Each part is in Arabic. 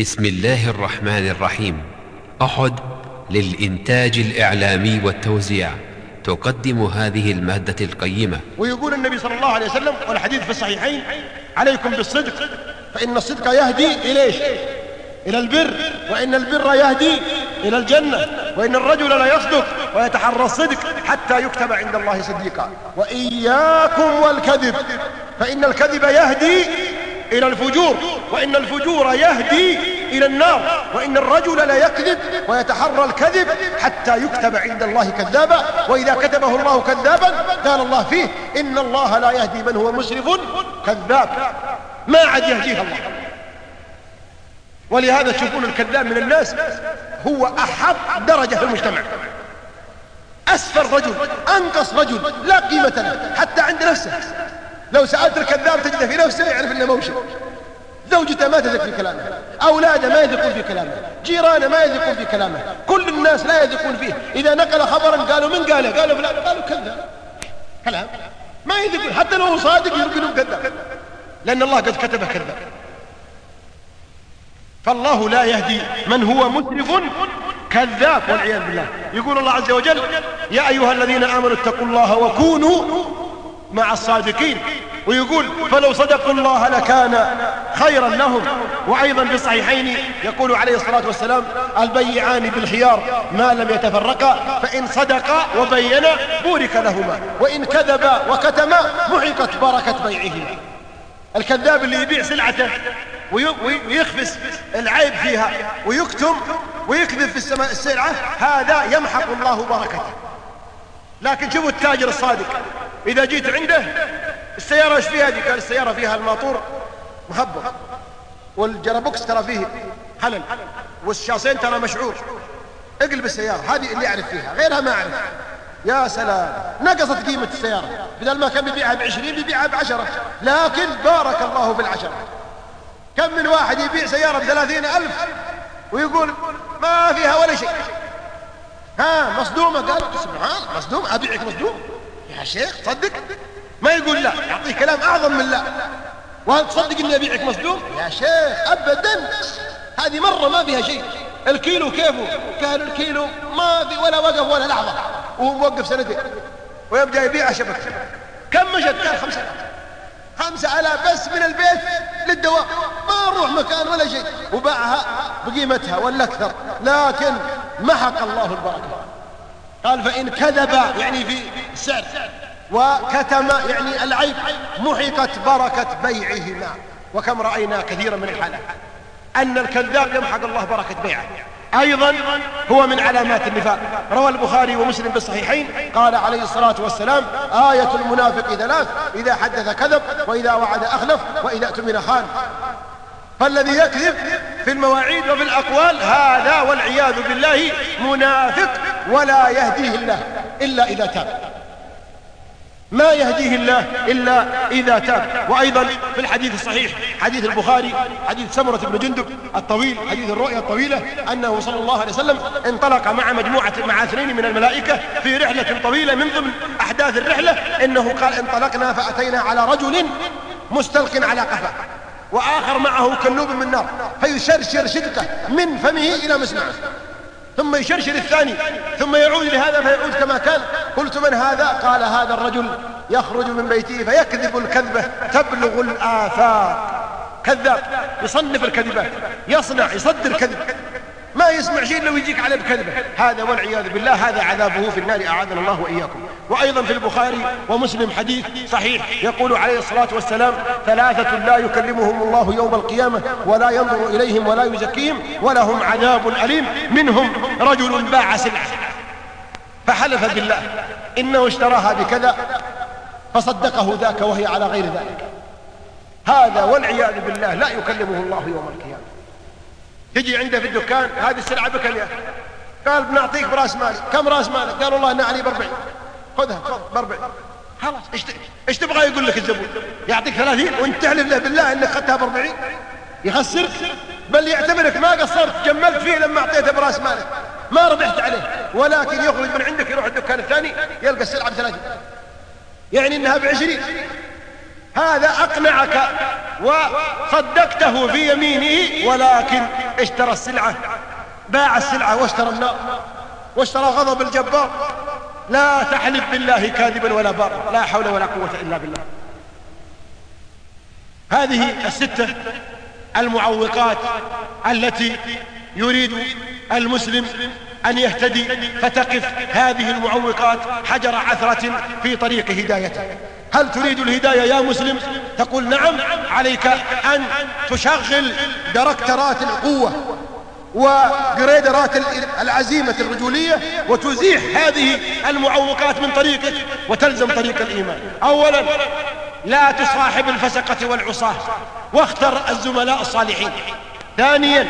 بسم الله الرحمن الرحيم. أحد للإنتاج الإعلامي والتوزيع. تقدم هذه المادة القيمة. ويقول النبي صلى الله عليه وسلم والحديث في الصحيحين عليكم بالصدق فإن الصدق يهدي إلى إيش إلى البر وإن البر يهدي إلى الجنة وإن الرجل لا يصدق ويتحرى الصدق حتى يكتب عند الله صديقا. وإياكم والكذب فإن الكذب يهدي إلى الفجور وإن الفجور يهدي إلى النار وإن الرجل لا يكذب ويتحرى الكذب حتى يكتب عند الله كذابا وإذا كتبه الله كذابا قال الله فيه إن الله لا يهدي من هو مسرف كذاب. ما عاد يهديه الله. ولهذا تشوفون الكذاب من الناس هو أحط درجة في المجتمع. أسفل رجل أنقص رجل لا قيمة له حتى عند نفسه. لو سألت الكذاب تجده في نفسه يعرف إنه موشي زوجته ما تثق في كلامه. أولاده ما يثقون في كلامه. جيرانه ما يثقون في كلامه. كل الناس لا يثقون فيه. إذا نقل خبرا قالوا من قاله؟ قالوا فلان. قالوا كذاب كلام. ما يثقون. حتى لو هو صادق يقولون كذاب لأن الله قد كتبه كذاب فالله لا يهدي من هو مسرف كذاب والعياذ بالله. يقول الله عز وجل يا أيها الذين آمنوا اتقوا الله وكونوا مع الصادقين ويقول فلو صدقوا الله لكان خيرا لهم. وأيضا في الصحيحين يقول عليه الصلاة والسلام البيعان بالخيار ما لم يتفرقا فإن صدقا وبينا بورك لهما وإن كذبا وكتما محقت بركة بيعهما. الكذاب اللي يبيع سلعته ويخفس العيب فيها ويكتم ويكذب في السلعة هذا يمحق الله بركته لكن شوفوا التاجر الصادق إذا جيت عنده السيارة إيش فيها؟ دي قال السيارة فيها الماطور مهبط. والجرابوكس ترى فيه حلل والشاصين ترى مشعور. اقلب السيارة هذه اللي يعرف فيها غيرها ما أعرف. يا سلام نقصت قيمة السيارة. بدل ما كان بيبيعها بعشرين بيبيعها بعشرة. لكن بارك الله بالعشرة كم من واحد يبيع سيارة بثلاثين ألف ويقول ما فيها ولا شيء؟ ها مصدومة؟ قال سبحان مصدوم. أبيعك مصدوم؟ يا شيخ صدق؟ ما يقول لا يعطيه كلام أعظم من لا. وهل تصدق اني أبيعك مصدوم؟ يا شيخ ابدا. هذه مرة ما فيها شيء. الكيلو كيفه؟ قال الكيلو ما في ولا وقف ولا لحظة. وهو موقف سنتين. ويبدأ يبيع شبكة كم مشت؟ قال خمسة خمسة آلاف بس من البيت للدواء. ما نروح مكان ولا شيء. وباعها بقيمتها ولا أكثر لكن محق الله البركة. قال فإن كذب يعني في السعر وكتم يعني العيب محقت بركة بيعهما. وكم رأينا كثيرا من الحالات أن الكذاب يمحق الله بركة بيعه. أيضا هو من علامات النفاق. روى البخاري ومسلم بالصحيحين قال عليه الصلاة والسلام آية المنافق ثلاث إذا حدث كذب وإذا وعد أخلف وإذا اؤتمن خان. فالذي يكذب في المواعيد وفي الأقوال هذا والعياذ بالله منافق. ولا يهديه الله إلا إذا تاب. ما يهديه الله إلا إذا تاب. وأيضا في الحديث الصحيح حديث البخاري حديث سمرة بن جندب الطويل حديث الرؤيا الطويلة أنه صلى الله عليه وسلم انطلق مع مجموعة مع اثنين من الملائكة في رحلة طويلة من ضمن أحداث الرحلة إنه قال انطلقنا فأتينا على رجل مستلق على قفا وآخر معه كلوب من نار فيشرشر شدقه من فمه إلى مسمعه. ثم يشرشر الثاني ثم يعود لهذا فيعود كما كان. قلت من هذا؟ قال هذا الرجل يخرج من بيته فيكذب الكذبة تبلغ الآفاق. كذاب يصنف الكذبات يصنع يصدر كذب ما يسمع شيء لو يجيك عليه بكذبة. هذا والعياذ بالله هذا عذابه في النار أعاذنا الله وإياكم. وأيضا في البخاري ومسلم حديث صحيح يقول عليه الصلاة والسلام ثلاثة لا يكلمهم الله يوم القيامة ولا ينظر إليهم ولا يزكيهم ولهم عذاب أليم منهم رجل باع سلعة. فحلف بالله إنه اشتراها بكذا فصدقه ذاك وهي على غير ذلك. هذا والعياذ بالله لا يكلمه الله يوم القيامة. تجي عنده في الدكان هذه السلعة بكم يا أخي قال بنعطيك براس مالي كم راس مالك؟ قال والله أنا علي بأربعين. خذها بأربعين. خلاص إيش إيش تبغى؟ يقول لك الزبون. يعطيك ثلاثين وانت تحلف له بالله إنك اخذتها بأربعين. يخسرك بل يعتبرك ما قصرت جملت فيه لما أعطيته براس مالك. ما ربحت عليه. ولكن يخرج من عندك يروح الدكان الثاني يلقى السلعة بثلاثين. يعني إنها بعشرين. هذا أقنعك وصدقته في يمينه ولكن اشترى السلعة باع السلعة واشترى النار واشترى غضب الجبار. لا تحلف بالله كاذبا ولا بارا لا حول ولا قوة إلا بالله. هذه الستة المعوقات التي يريد المسلم أن يهتدي فتقف هذه المعوقات حجر عثرة في طريق هدايته. هل تريد الهداية يا مسلم؟ تقول نعم عليك أن تشغل دركترات القوة وجريدرات العزيمة الرجولية وتزيح هذه المعوقات من طريقك وتلزم طريق الإيمان. أولا لا تصاحب الفسقة والعصاة واختر الزملاء الصالحين. ثانيا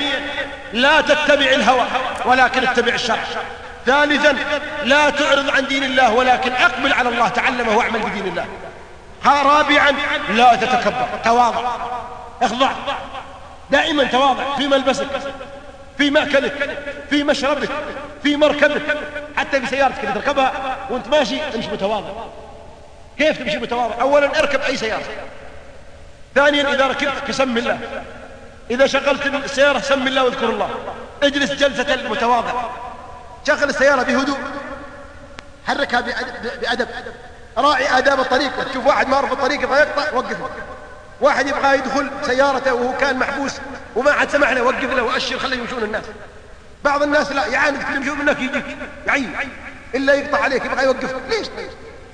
لا تتبع الهوى ولكن اتبع الشرع. ثالثا لا تعرض عن دين الله ولكن أقبل على الله تعلمه واعمل بدين الله. رابعا. لا تتكبر. تواضع. اخضع. دائما تواضع. في ملبسك. في مأكلك. في مشربك. في مركبك. حتى في سيارتك اللي تركبها وأنت ماشي امشي متواضع. كيف تمشي متواضع؟ اولا اركب أي سيارة. ثانيا إذا ركبت فسم الله. إذا شغلت السيارة سم الله واذكر الله. اجلس جلسة المتواضع. شغل السيارة بهدوء. حركها بأدب. راعي آداب الطريق. تشوف واحد ما في الطريق يبغى يقطع وقفه واحد يبغى يدخل سيارته وهو كان محبوس وما حد سمح له وقف له وأشر خليه يمشون الناس. بعض الناس لا يعاند كل يمشون منك يجيك. يعين. إلا يقطع عليك يبغى يوقف. ليش؟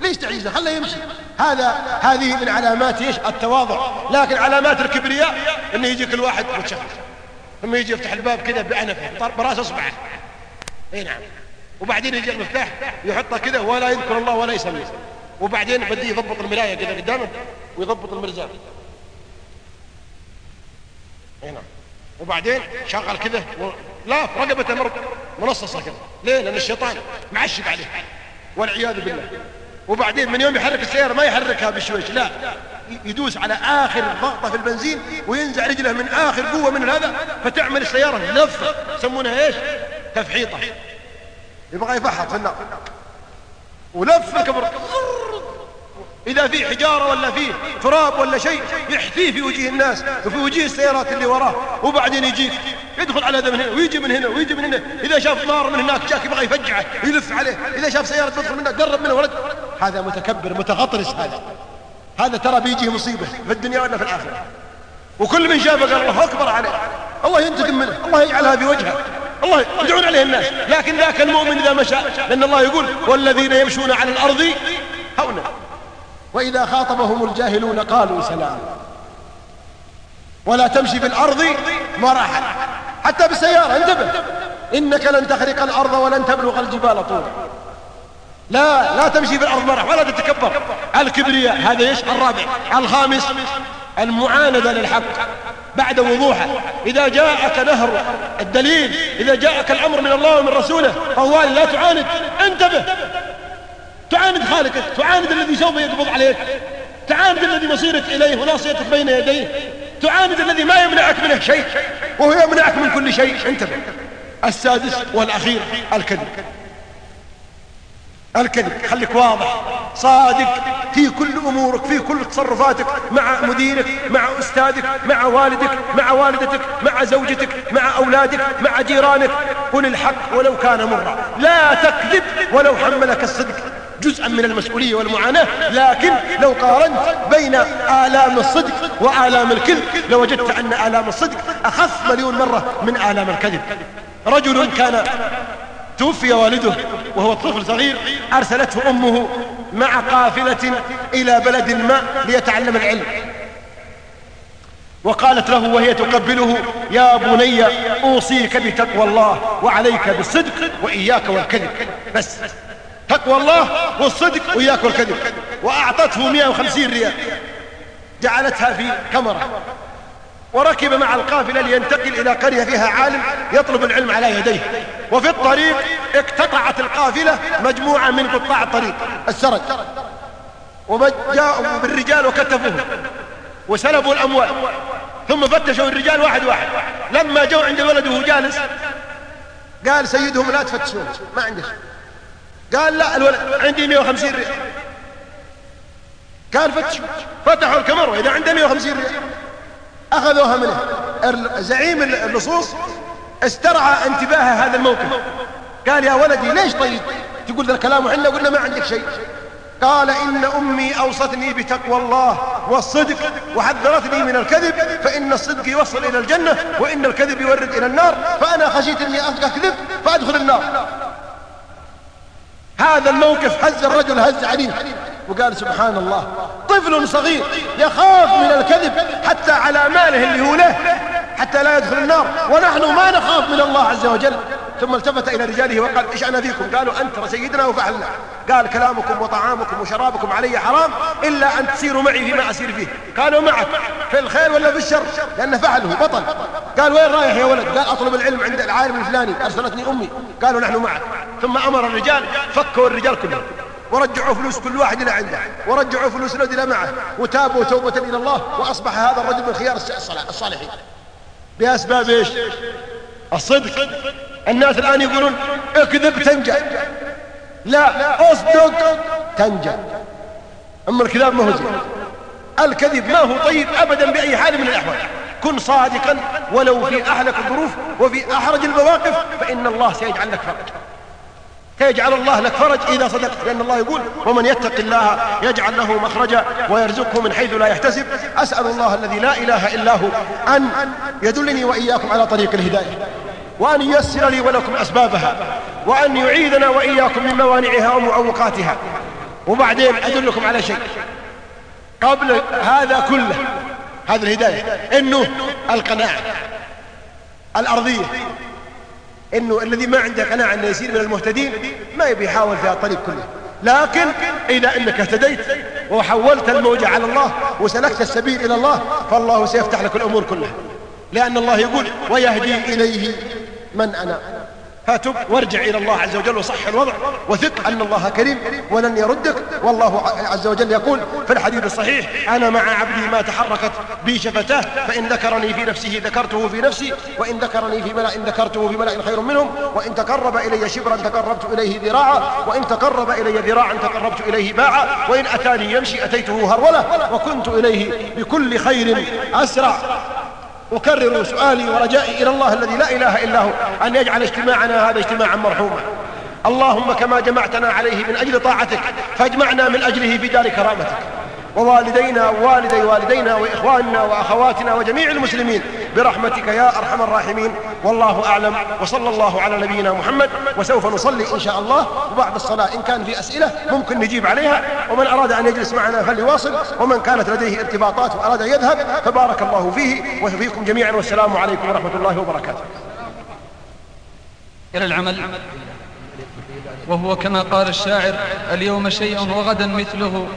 ليش تعيزه خليه يمشي. هذا هذه من علامات إيش؟ التواضع. لكن علامات الكبرياء إنه يجيك الواحد متشخص ثم يجي يفتح الباب كذا بعنفه براس اصبعه إي نعم. وبعدين يجي المفتاح يحطه كذا ولا يذكر الله ولا يسمي وبعدين بدي يضبط المراية كذا قدامه ويضبط المرزاق هنا وبعدين شغل كذا و... لا رقبته مر... منصصة كذا ليه؟ لأن الشيطان معشق عليه. والعياذ بالله. وبعدين من يوم يحرك السيارة ما يحركها بشويش لا. يدوس على آخر ضغطة في البنزين وينزع رجله من آخر قوة من هذا فتعمل السيارة لفة يسمونها إيش؟ تفحيطة. يبغى يفحط في النار. ولفة كبر إذا في حجارة ولا في تراب ولا شيء يحثيه في وجه الناس وفي وجه السيارات اللي وراه وبعدين يجيك يدخل على هذا من هنا ويجي من هنا ويجي من هنا. إذا شاف نار من هناك جاك يبغى يفجعه يلف عليه. إذا شاف سيارة تدخل منك قرب منه ولد. هذا متكبر متغطرس هذا. هذا ترى بيجيه مصيبة في الدنيا ولا في الآخرة. وكل من شافه قال الله أكبر عليه. الله ينتقم منه الله يجعلها في وجهه. الله يدعون عليه الناس. لكن ذاك المؤمن إذا مشى لأن الله يقول والذين يمشون على الأرض هونا وإذا خاطبهم الجاهلون قالوا سلام. ولا تمشي في الأرض مرحا حتى بالسيارة انتبه. إنك لن تخرق الأرض ولن تبلغ الجبال طولا. لا لا تمشي في الأرض مرح ولا تتكبر. الكبرياء هذا إيش؟ الرابع. الخامس المعاندة للحق بعد وضوحه. إذا جاءك نهر الدليل إذا جاءك الأمر من الله ومن رسوله طوال لا تعاند. انتبه. تعاند خالقك تعاند الذي سوف يقبض عليك. تعاند الذي مصيرك إليه وناصيتك بين يديه. تعاند الذي ما يمنعك منه شيء وهو يمنعك من كل شيء. انتبه. السادس والأخير الكذب. الكذب خليك واضح. صادق. في كل أمورك في كل تصرفاتك مع مديرك مع أستاذك مع والدك مع والدتك مع زوجتك مع أولادك مع جيرانك. قل الحق ولو كان مرا لا تكذب ولو حملك الصدق. جزءا من المسؤولية والمعاناة. لكن لو قارنت بين آلام الصدق وآلام الكذب لوجدت أن آلام الصدق أخف مليون مرة من آلام الكذب. رجل كان توفي والده. وهو طفل صغير أرسلته أمه مع قافلة إلى بلد ما ليتعلم العلم. وقالت له وهي تقبله يا بني أوصيك بتقوى الله وعليك بالصدق وإياك والكذب. بس. تقوى الله والصدق وإياك والكذب. وأعطته 150 ريال. جعلتها في كمرة. وركب مع القافلة لينتقل إلى قرية فيها عالم يطلب العلم على يديه. وفي الطريق اقتطعت القافلة مجموعة من قطاع الطريق. السرج. وجاءوا بالرجال وكتفوهم. وسلبوا الأموال. ثم فتشوا الرجال واحد واحد. لما جو عند الولد وهو جالس قال سيدهم لا تفتشون. ما عندك قال لا الولد عندي 150 ريال. قال فتشوا. فتحوا الكاميرا. إذا عنده 150 ريال. أخذوها منه. زعيم اللصوص استرعى انتباه هذا الموقف. قال يا ولدي ليش طيب؟ تقول ذا الكلام وحنا قلنا ما عندك شيء. قال إن أمي أوصتني بتقوى الله والصدق وحذرتني من الكذب فإن الصدق يوصل إلى الجنة وإن الكذب يورد إلى النار فأنا خشيت أني أكذب فأدخل النار. هذا الموقف هز الرجل هز عليه وقال سبحان الله طفل صغير يخاف من الكذب حتى على ماله اللي هو له حتى لا يدخل النار. ونحن ما نخاف من الله عز وجل. ثم التفت إلى رجاله وقال إيش أنا فيكم؟ قالوا أنت سيدنا وفعلنا. قال كلامكم وطعامكم وشرابكم علي حرام إلا أن تسيروا معي فيما أسير فيه. قالوا معك. في الخير ولا في الشر؟ لأنه فعله بطل. قال وين رايح يا ولد؟ قال أطلب العلم عند العالم الفلاني أرسلتني أمي. قالوا نحن معك. ثم أمر الرجال فكوا الرجال كلهم. ورجعوا فلوس كل واحد إلى عنده. ورجعوا فلوس الذي إلى معه. وتابوا توبة إلى الله وأصبح هذا الرجل من خيار الصالحين. بأسباب إيش؟ الصدق. الناس الآن يقولون اكذب تنجح. لا اصدق تنجح. أما الكذاب ما هو زين. الكذب ما هو طيب أبدا بأي حال من الأحوال. كن صادقا ولو في أحلك الظروف وفي أحرج المواقف فإن الله سيجعل لك فرج سيجعل الله لك فرج إذا صدقت. لأن الله يقول ومن يتق الله يجعل له مخرجا ويرزقه من حيث لا يحتسب. أسأل الله الذي لا إله إلا هو أن يدلني وإياكم على طريق الهداية وأن ييسر لي ولكم أسبابها وأن يعيذنا وإياكم من موانعها ومعوقاتها. وبعدين أدلكم على شيء. قبل هذا كله هذه الهداية إنه القناعة الأرضية. إنه الذي ما عنده قناعة أنه يصير من المهتدين ما يبي يحاول في الطريق كله. لكن إذا أنك اهتديت وحولت الموجة على الله وسلكت السبيل إلى الله فالله سيفتح لك الأمور كلها. لأن الله يقول ويهدي إليه من أنا. فتب وارجع إلى الله عز وجل وصح الوضع وثق أن الله كريم ولن يردك والله عز وجل يقول في الحديث الصحيح أنا مع عبدي ما تحركت بي شفتاه فإن ذكرني في نفسه ذكرته في نفسي وإن ذكرني في ملأ ذكرته في ملأ خير منهم وإن تقرب إلي شبرا تقربت إليه ذراعا وإن تقرب إلي ذراعا تقربت إليه باعا وإن أتاني يمشي أتيته هرولة وكنت إليه بكل خير أسرع أكرر سؤالي ورجائي إلى الله الذي لا إله إلا هو أن يجعل اجتماعنا هذا اجتماعا مرحوما. اللهم كما جمعتنا عليه من أجل طاعتك فاجمعنا من أجله في دار كرامتك. ووالدينا ووالدي والدينا وإخواننا وأخواتنا وجميع المسلمين برحمتك يا أرحم الراحمين. والله أعلم. وصلى الله على نبينا محمد. وسوف نصلي إن شاء الله. وبعد الصلاة إن كان في أسئلة ممكن نجيب عليها. ومن أراد أن يجلس معنا فليواصل. ومن كانت لديه ارتباطات وأراد أن يذهب فبارك الله فيه. وفيكم جميعا. والسلام عليكم ورحمة الله وبركاته. إلى العمل. وهو كما قال الشاعر اليوم شيء وغدا مثله.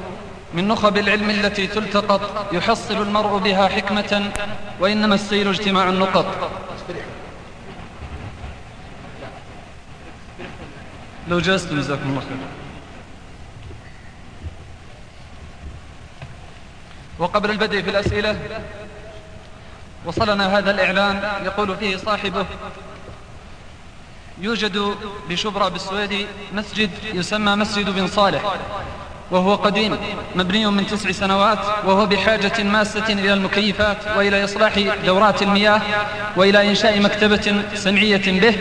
من نخب العلم التي تلتقط يحصل المرء بها حكمة وإنما السير اجتماع النقط. لو جلستم جزاكم الله خير. وقبل البدء في الأسئلة وصلنا هذا الإعلان يقول فيه صاحبه يوجد بشبرا بالسويدي مسجد يسمى مسجد بن صالح. وهو قديم مبني من تسع سنوات وهو بحاجة ماسة إلى المكيفات وإلى إصلاح دورات المياه وإلى إنشاء مكتبة سمعية به.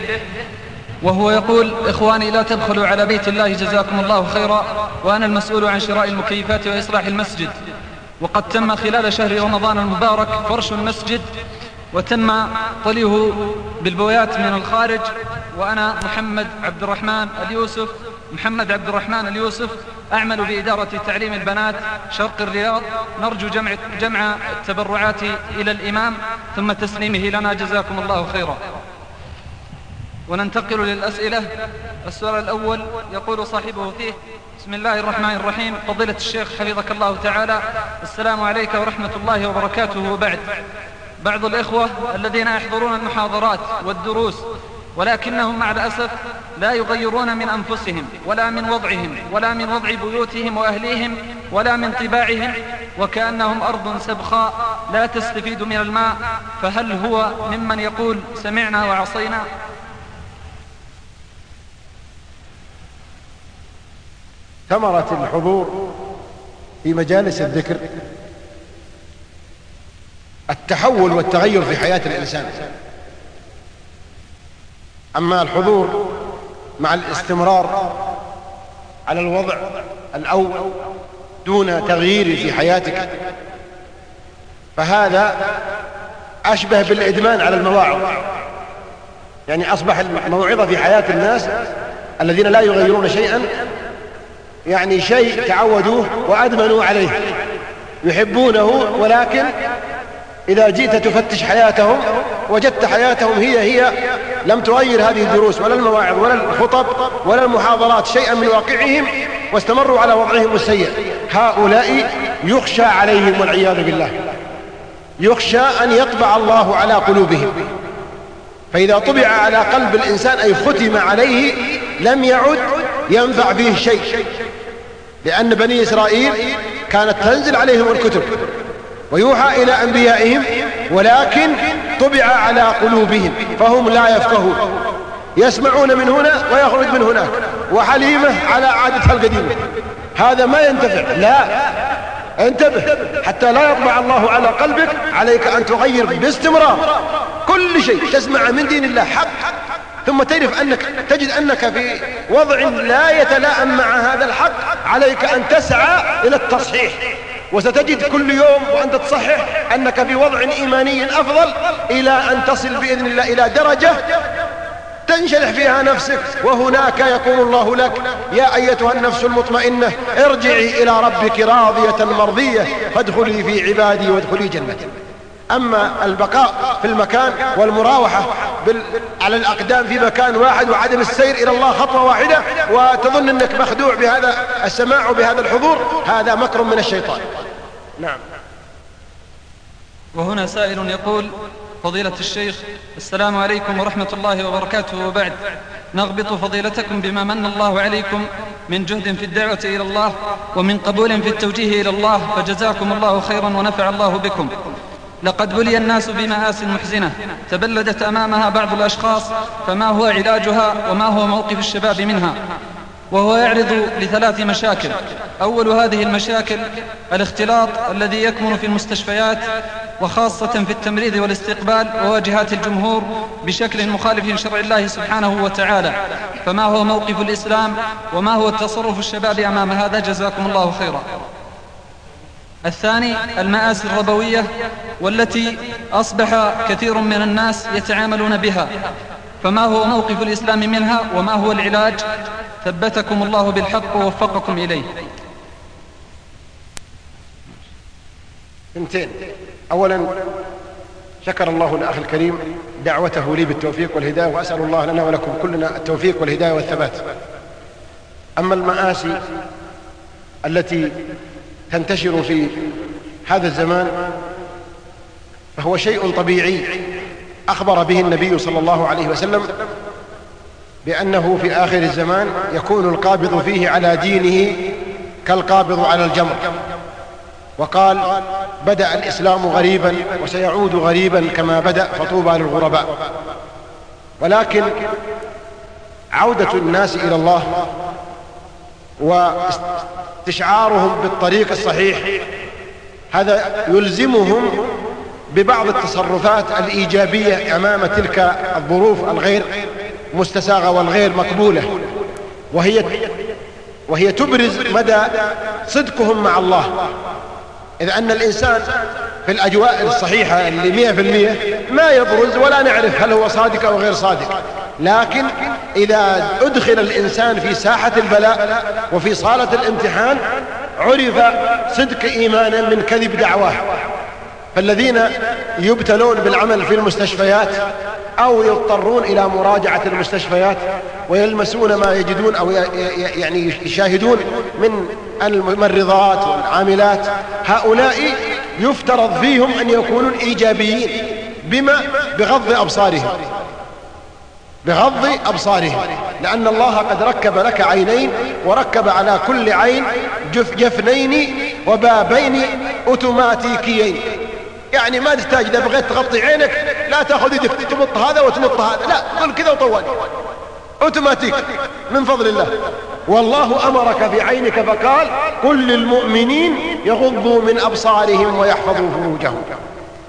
وهو يقول إخواني لا تبخلوا على بيت الله جزاكم الله خيرا وأنا المسؤول عن شراء المكيفات وإصلاح المسجد. وقد تم خلال شهر رمضان المبارك فرش المسجد وتم طليه بالبويات من الخارج وأنا محمد عبد الرحمن اليوسف محمد عبد الرحمن اليوسف أعمل بإدارة تعليم البنات شرق الرياض. نرجو جمع, جمع التبرعات إلى الإمام ثم تسليمه لنا. جزاكم الله خيرا. وننتقل للأسئلة. السؤال الأول يقول صاحبه فيه بسم الله الرحمن الرحيم. فضيلة الشيخ حفظك الله تعالى السلام عليك ورحمة الله وبركاته. وبعد بعض الإخوة الذين يحضرون المحاضرات والدروس ولكنهم مع الأسف لا يغيرون من أنفسهم ولا من وضعهم ولا من وضع بيوتهم وأهليهم ولا من طباعهم وكأنهم أرض سبخاء لا تستفيد من الماء. فهل هو ممن يقول سمعنا وعصينا؟ ثمرة الحضور في مجالس الذكر التحول والتغير في حياة الإنسان. أما الحضور مع الاستمرار على الوضع الأول دون تغيير في حياتك فهذا أشبه بالإدمان على المواعظ. يعني أصبح الموعظة في حياة الناس الذين لا يغيرون شيئا يعني شيء تعودوه وأدمنوا عليه يحبونه ولكن إذا جئت تفتش حياتهم وجدت حياتهم هي هي لم تغير هذه الدروس ولا المواعظ ولا الخطب ولا المحاضرات شيئا من واقعهم واستمروا على وضعهم السيء. هؤلاء يخشى عليهم والعياذ بالله. يخشى أن يطبع الله على قلوبهم. فإذا طبع على قلب الإنسان أي ختم عليه لم يعد ينفع فيه شيء. لأن بني إسرائيل كانت تنزل عليهم الكتب ويوحى إلى أنبيائهم ولكن طبع على قلوبهم فهم لا يفقهون. يسمعون من هنا ويخرج من هناك. وحليمة على عادتها القديمة هذا ما ينتفع. لا. انتبه. حتى لا يطبع الله على قلبك عليك أن تغير باستمرار. كل شيء تسمع من دين الله حق. ثم تعرف أنك تجد أنك في وضع لا يتلائم مع هذا الحق. عليك أن تسعى إلى التصحيح. وستجد كل يوم وأنت تصحح أنك في وضع إيماني أفضل إلى أن تصل بإذن الله إلى درجة تنشرح فيها نفسك. وهناك يقول الله لك يا أيتها النفس المطمئنة ارجعي إلى ربك راضية مرضية فادخلي في عبادي وادخلي جنتي. أما البقاء في المكان والمراوحة بال... على الأقدام في مكان واحد وعدم السير إلى الله خطوة واحدة وتظن أنك مخدوع بهذا السماع وبهذا الحضور هذا مكر من الشيطان. نعم. وهنا سائل يقول فضيلة الشيخ السلام عليكم ورحمة الله وبركاته. وبعد نغبط فضيلتكم بما من الله عليكم من جهد في الدعوة إلى الله ومن قبول في التوجيه إلى الله فجزاكم الله خيرا ونفع الله بكم. لقد بلي الناس بمآس محزنة تبلدت أمامها بعض الأشخاص فما هو علاجها وما هو موقف الشباب منها؟ وهو يعرض لثلاث مشاكل. أول هذه المشاكل الاختلاط الذي يكمن في المستشفيات وخاصة في التمريض والاستقبال وواجهات الجمهور بشكل مخالف لشرع الله سبحانه وتعالى. فما هو موقف الإسلام وما هو تصرف الشباب أمام هذا؟ جزاكم الله خيرا. الثاني المآسي الربوية والتي أصبح كثير من الناس يتعاملون بها. فما هو موقف الإسلام منها وما هو العلاج؟ ثبتكم الله بالحق ووفقكم إليه. اثنتين أولا شكر الله الأخ الكريم دعوته لي بالتوفيق والهداية وأسأل الله لنا ولكم كلنا التوفيق والهداية والثبات. أما المآسي التي تنتشر في هذا الزمان فهو شيء طبيعي. أخبر به النبي صلى الله عليه وسلم بأنه في آخر الزمان يكون القابض فيه على دينه كالقابض على الجمر. وقال بدأ الإسلام غريبا وسيعود غريبا كما بدأ فطوبى للغرباء. ولكن عودة الناس إلى الله واستشعارهم بالطريق الصحيح هذا يلزمهم ببعض التصرفات الإيجابية أمام تلك الظروف الغير مستساغة والغير مقبولة. وهي وهي تبرز مدى صدقهم مع الله. إذ أن الإنسان في الأجواء الصحيحة اللي مئة في المئة ما يبرز ولا نعرف هل هو صادق أو غير صادق. لكن إذا أدخل الإنسان في ساحة البلاء وفي صالة الامتحان عرف صدق إيمانا من كذب دعواه. فالذين يبتلون بالعمل في المستشفيات أو يضطرون إلى مراجعة المستشفيات ويلمسون ما يجدون أو يعني يشاهدون من الممرضات والعاملات. هؤلاء يفترض فيهم أن يكونوا إيجابيين بما؟ بغض أبصارهم. بغض أبصارهم. لأن الله قد ركب لك عينين وركب على كل عين جف جفنين وبابين أوتوماتيكيين. يعني ما تحتاج إذا بغيت تغطي عينك لا تأخذ يدك تمط هذا وتمط هذا. لا قل كذا وطول. أوتوماتيك من فضل الله. والله أمرك في عينك فقال قل للمؤمنين يغضوا من أبصارهم ويحفظوا فروجهم.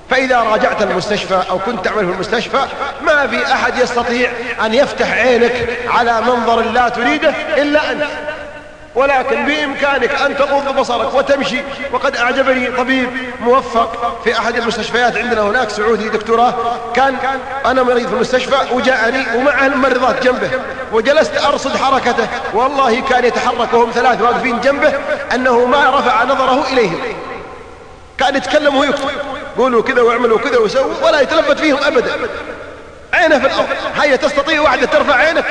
فإذا راجعت المستشفى أو كنت تعمل في المستشفى ما في أحد يستطيع أن يفتح عينك على منظر لا تريده إلا أنت. ولكن بإمكانك أن تغض بصرك وتمشي. وقد أعجبني طبيب موفق في أحد المستشفيات عندنا هناك سعودي. دكتوراه كان أنا مريض في المستشفى وجاءني ومعه الممرضات جنبه. وجلست أرصد حركته. والله كان يتحرك وهم ثلاث واقفين جنبه أنه ما رفع نظره إليهم. كان يتكلم ويكتب. قولوا كذا واعملوا كذا وسووا ولا يتلفت فيهم أبدا. عينه في الأرض. هيا تستطيع واحدة ترفع عينك.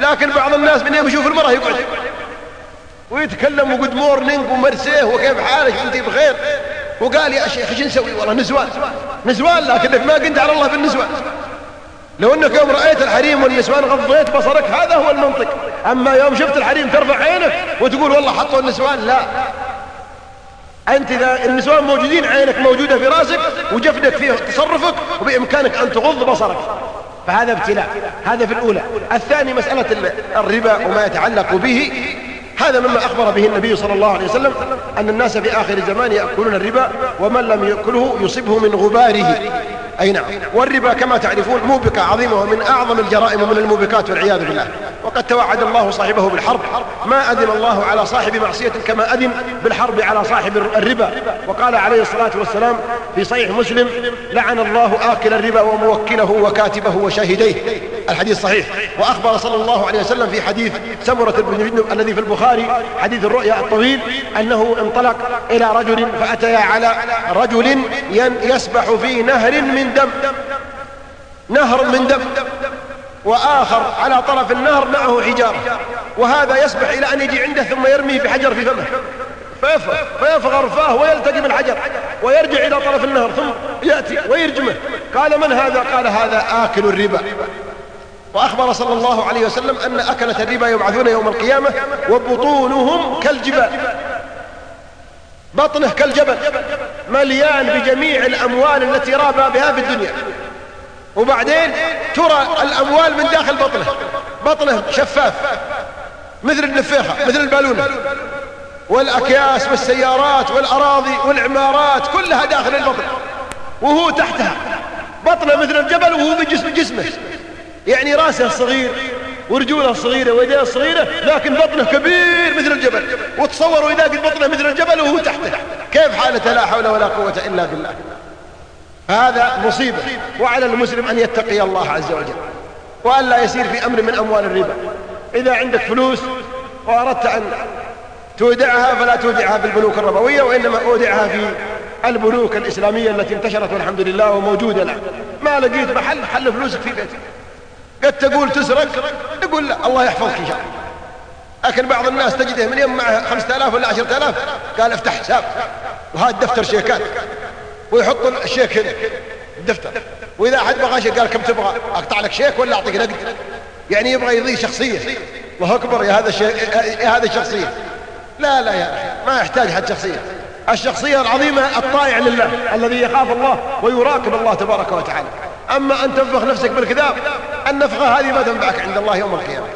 لكن بعض الناس من يوم يشوف المرأة يقعد. ويتكلم وجود مورنينج ومرسيه وكيف حالك انت بخير. وقال يا شيخ إيش نسوي؟ والله نزوان نزوان لكنك ما قلت على الله بالنزوان لو انك يوم رأيت الحريم والنسوان غضيت بصرك هذا هو المنطق. أما يوم شفت الحريم ترفع عينك وتقول والله حطوا النسوان لا. أنت إذا النسوان موجودين عينك موجودة في رأسك وجفنك في تصرفك وبإمكانك أن تغض بصرك. فهذا ابتلاء. هذا في الأولى. الثاني مسألة الربا وما يتعلق به. هذا مما أخبر به النبي صلى الله عليه وسلم أن الناس في آخر الزمان يأكلون الربا ومن لم يأكله يصيبه من غباره. أي نعم. والربا كما تعرفون موبقة عظيمة ومن أعظم الجرائم ومن الموبقات والعياذ بالله. وقد توعد الله صاحبه بالحرب. ما أذن الله على صاحب معصية كما أذن بالحرب على صاحب الربا. وقال عليه الصلاة والسلام في صحيح مسلم لعن الله آكل الربا وموكله وكاتبه وشاهديه. الحديث صحيح. وأخبر صلى الله عليه وسلم في حديث سمرة بن الذي في البخاري حديث الرؤيا الطويل أنه انطلق إلى رجل فأتيا على رجل يسبح في نهر من دم. نهر من دم. وآخر على طرف النهر معه حجارة وهذا يسبح إلى أن يجي عنده ثم يرميه بحجر في فمه. فيفغر فاه ويلتقم الحجر ويرجع إلى طرف النهر ثم يأتي ويرجمه. قال من هذا؟ قال هذا آكل الربا. وأخبر صلى الله عليه وسلم أن أكلة الربا يبعثون يوم القيامة وبطونهم كالجبال. بطنه كالجبل مليان بجميع الأموال التي رابى بها في الدنيا. وبعدين ترى الأموال من داخل بطنه. بطنه شفاف مثل النفيخة مثل البالونة. والأكياس والسيارات والأراضي والعمارات كلها داخل البطن. وهو تحتها. بطنه مثل الجبل وهو بجسم جسمه. يعني راسه صغير ورجوله صغيرة ويديه صغيرة لكن بطنه كبير مثل الجبل. وتصوروا إذا قد بطنه مثل الجبل وهو تحته. كيف حالته؟ لا حول ولا قوة إلا بالله. هذا مصيبة. وعلى المسلم أن يتقي الله عز وجل. وأن لا يسير في أمر من أموال الربا. إذا عندك فلوس وأردت أن تودعها فلا تودعها في البنوك الربوية وإنما أودعها في البنوك الإسلامية التي انتشرت والحمد لله وموجودة الآن ما لقيت محل حل فلوسك في بيتك. قد تقول تسرق يقول لا الله يحفظك إن شاء الله. لكن بعض الناس تجده من يوم معه خمسة آلاف ولا عشرة آلاف قال افتح حساب وهذا دفتر شيكات ويحط الشيك هنا الدفتر. وإذا أحد بغى شيء قال كم تبغى أقطع لك شيك ولا أعطيك نقد؟ يعني يبغى يضيع شخصية. الله أكبر يا هذا الشيء يا هذا الشخصية. لا لا يا أخي ما يحتاج حد شخصية. الشخصية العظيمة الطائع لله الذي يخاف الله ويراقب الله تبارك وتعالى. أما أن تنفخ نفسك بالكذاب النفخة هذه ما تنفعك عند الله يوم القيامة.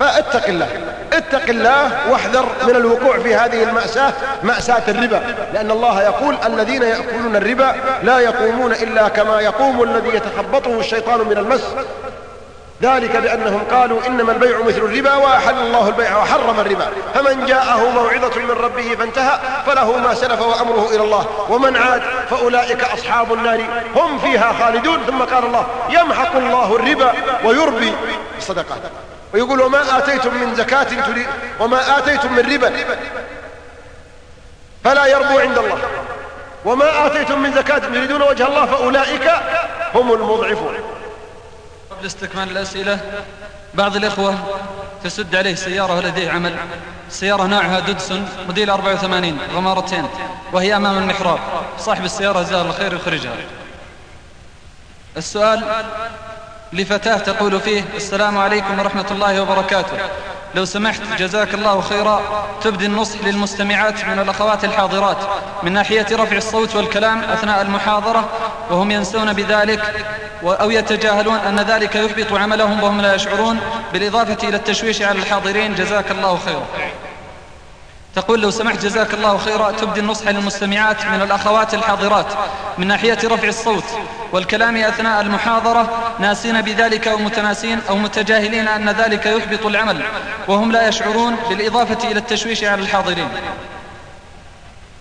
فاتق الله. اتق الله واحذر من الوقوع في هذه المأساة مأساة الربا. لأن الله يقول الذين يأكلون الربا لا يقومون إلا كما يقوم الذي يتخبطه الشيطان من المس. ذلك بأنهم قالوا إنما البيع مثل الربا وأحل الله البيع وحرم الربا. فمن جاءه موعظة من ربه فانتهى فله ما سلف وأمره إلى الله. ومن عاد فأولئك أصحاب النار. هم فيها خالدون. ثم قال الله يمحق الله الربا ويربي الصدقات. ويقول وما آتيتم من زكاة تريد وما آتيتم من ربا. فلا يربو عند الله. وما آتيتم من زكاة تريدون وجه الله فأولئك هم المضعفون. قبل استكمال الأسئلة. بعض الإخوة تسد عليه سيارة ولديه عمل. السيارة نوعها دودسون موديل 84 غمارتين وهي أمام المحراب. صاحب السيارة جزاه الله خير يخرجها. السؤال لفتاة تقول فيه السلام عليكم ورحمة الله وبركاته. لو سمحت جزاك الله خيرا. تبدي النصح للمستمعات من الأخوات الحاضرات. من ناحية رفع الصوت والكلام أثناء المحاضرة وهم ينسون بذلك أو يتجاهلون أن ذلك يحبط عملهم وهم لا يشعرون. بالإضافة إلى التشويش على الحاضرين جزاك الله خيرا. تقول لو سمحت جزاك الله خيرا تبدي النصح للمستمعات من الأخوات الحاضرات. من ناحية رفع الصوت والكلام أثناء المحاضرة ناسين بذلك أو متناسين أو متجاهلين أن ذلك يحبط العمل وهم لا يشعرون بالإضافة إلى التشويش على الحاضرين.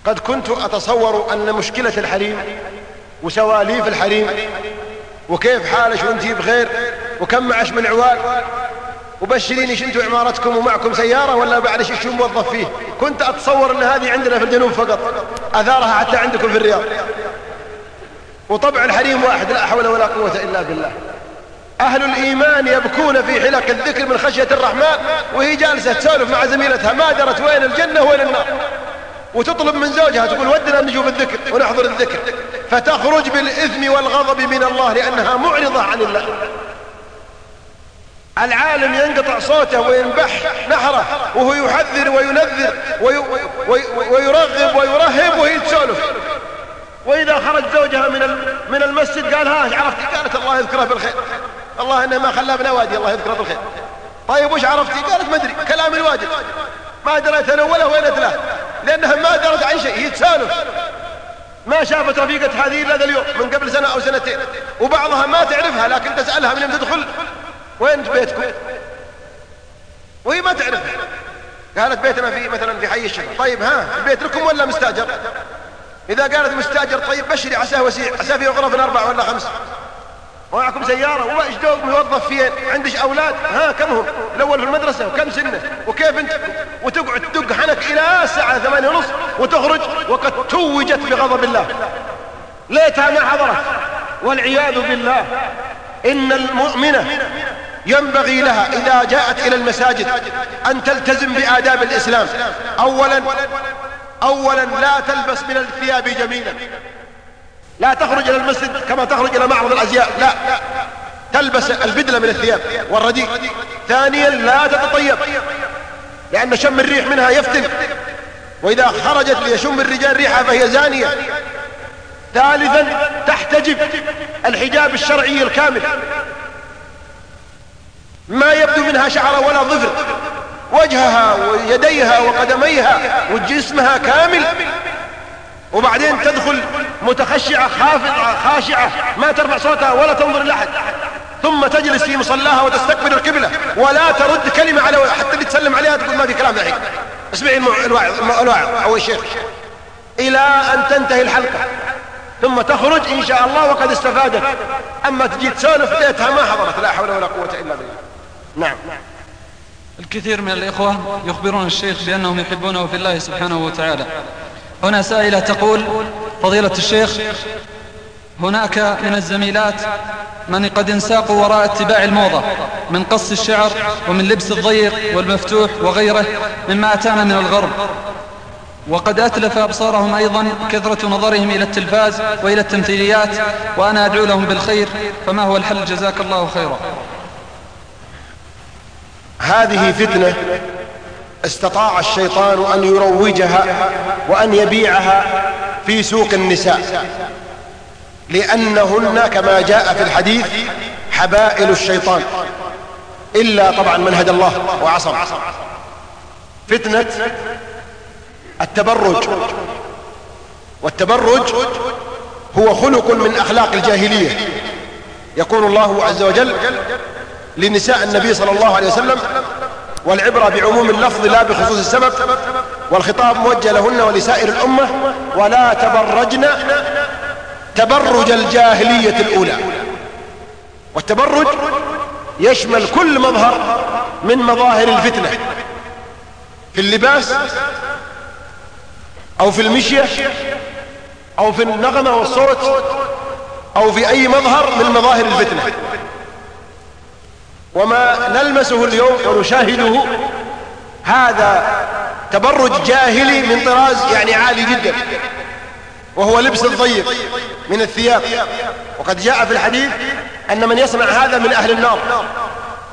قد كنت أتصور أن مشكلة الحريم وسواليف الحريم وكيف حالش وانتي بخير وكم معش من عوال وبشريني شنتوا عمارتكم ومعكم سيارة ولا بعد شو موظف فيه؟ كنت أتصور أن هذه عندنا في الجنوب فقط. أثارها حتى عندكم في الرياض. وطبع الحريم واحد لا حول ولا قوة إلا بالله. أهل الإيمان يبكون في حلق الذكر من خشية الرحمن وهي جالسة تسولف مع زميلتها ما درت وين الجنة وين النار؟ وتطلب من زوجها تقول ودنا نشوف الذكر ونحضر الذكر. فتخرج بالإثم والغضب من الله لأنها معرضة عن الله. العالم ينقطع صوته وينبح نحره وهو يحذر وينذر وي وي ويرغب ويرهب وهي تسولف. وإذا خرج زوجها من من المسجد قال ها عرفتي؟ قالت الله يذكره بالخير. الله إنه ما خلاه بنوادي الله يذكره بالخير. طيب وش عرفتي؟ قالت ما أدري كلام الواجب ما دريت أنا ولا وين اتلاه لأنها ما درت عن شيء هي تسالف ما شافت رفيقة هذه إلا ذا اليوم من قبل سنة أو سنتين. وبعضها ما تعرفها لكن تسألها من تدخل وين بيتكم؟ وهي ما تعرفها قالت بيتنا في مثلا في حي الشفا. طيب ها البيت لكم ولا مستأجر؟ إذا قالت مستأجر طيب بشري عساه وسيع عساه فيه غرف أربع ولا خمس؟ ومعكم سيارة وايش دوق موظف فين عندش أولاد؟ ها كم هم؟ الأول في المدرسة وكم سنة؟ وكيف أنت؟ وتقعد تدق حنك إلى الساعة ثمانية ونص وتخرج وقد توجت بغضب الله. ليتها ما حضرت. والعياذ بالله. إن المؤمنة ينبغي لها إذا جاءت إلى المساجد أن تلتزم بآداب الإسلام. أولا أولا لا تلبس من الثياب جميلا. لا تخرج إلى المسجد كما تخرج إلى معرض الأزياء. لا تلبس البدلة من الثياب والرديء. ثانيا لا تتطيب لأن شم الريح منها يفتن. وإذا خرجت ليشم الرجال ريحها فهي زانية. ثالثا تحتجب الحجاب الشرعي الكامل. ما يبدو منها شعر ولا ظفر. وجهها ويديها وقدميها وجسمها كامل. وبعدين تدخل متخشعة خافضة خاشعة ما ترفع صوتها ولا تنظر لأحد. ثم تجلس في مصلاها وتستقبل القبلة ولا ترد كلمة على حتى اللي تسلم عليها تقول ما في كلام الحين اسمعي الواعظ أو الشيخ. إلى أن تنتهي الحلقة. ثم تخرج إن شاء الله وقد استفادت. أما تجي تسولف ليتها ما حضرت. لا حول ولا قوة إلا بالله. نعم. الكثير من الإخوة يخبرون الشيخ بأنهم يحبونه في الله سبحانه وتعالى. هنا سائلة تقول فضيلة الشيخ هناك من الزميلات من قد انساقوا وراء اتباع الموضة من قص الشعر ومن لبس الضيق والمفتوح وغيره مما أتانا من الغرب. وقد أتلف أبصارهم أيضا كثرة نظرهم إلى التلفاز وإلى التمثيليات وأنا أدعو لهم بالخير فما هو الحل؟ جزاك الله خيرا. هذه فتنة استطاع الشيطان أن يروجها وأن يبيعها في سوق النساء لأنهن كما جاء في الحديث حبائل الشيطان إلا طبعا من هدى الله وعصم. فتنة التبرج والتبرج هو خلق من أخلاق الجاهلية يقول الله عز وجل لنساء النبي صلى الله عليه وسلم والعبرة بعموم اللفظ لا بخصوص السبب والخطاب موجه لهن ولسائر الأمة ولا تبرجن تبرج الجاهلية الأولى. والتبرج يشمل كل مظهر من مظاهر الفتنة في اللباس أو في المشية أو في النغمة والصوت أو في أي مظهر من مظاهر الفتنة. وما نلمسه اليوم ونشاهده هذا تبرج جاهلي من طراز يعني عالي جدا وهو لبس الضيق من الثياب. وقد جاء في الحديث أن من يصنع هذا من أهل النار.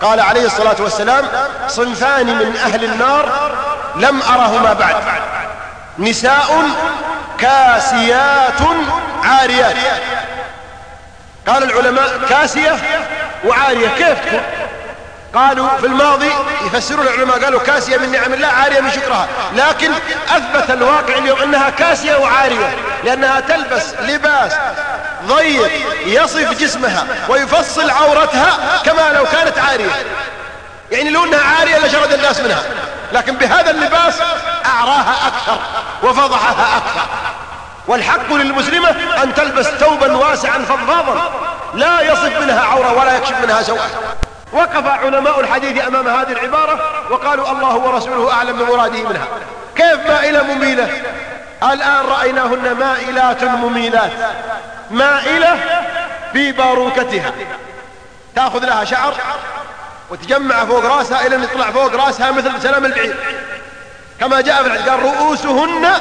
قال عليه الصلاة والسلام صنفان من أهل النار لم أرهما بعد نساء كاسيات عاريات. قال العلماء كاسية وعارية كيف قالوا في الماضي يفسرون العلماء قالوا كاسية من نعم الله عارية من شكرها. لكن أثبت الواقع اليوم أنها كاسية وعارية لأنها تلبس لباس ضيق يصف جسمها ويفصل عورتها كما لو كانت عارية. يعني لو أنها عارية لشرد الناس منها لكن بهذا اللباس أعراها أكثر وفضحها أكثر. والحق للمسلمة أن تلبس ثوبا واسعا فضفاضا لا يصف منها عورة ولا يكشف منها سوءا وقف علماء الحديث أمام هذه العبارة وقالوا الله ورسوله أعلم بمراده منها. كيف مائلة مميلة؟ الآن رأيناهن مائلات مميلات. مائلة في باروكتها تأخذ لها شعر وتجمع فوق رأسها إلى أن يطلع فوق رأسها مثل سلام البعير. كما جاء في الحديث قال رؤوسهن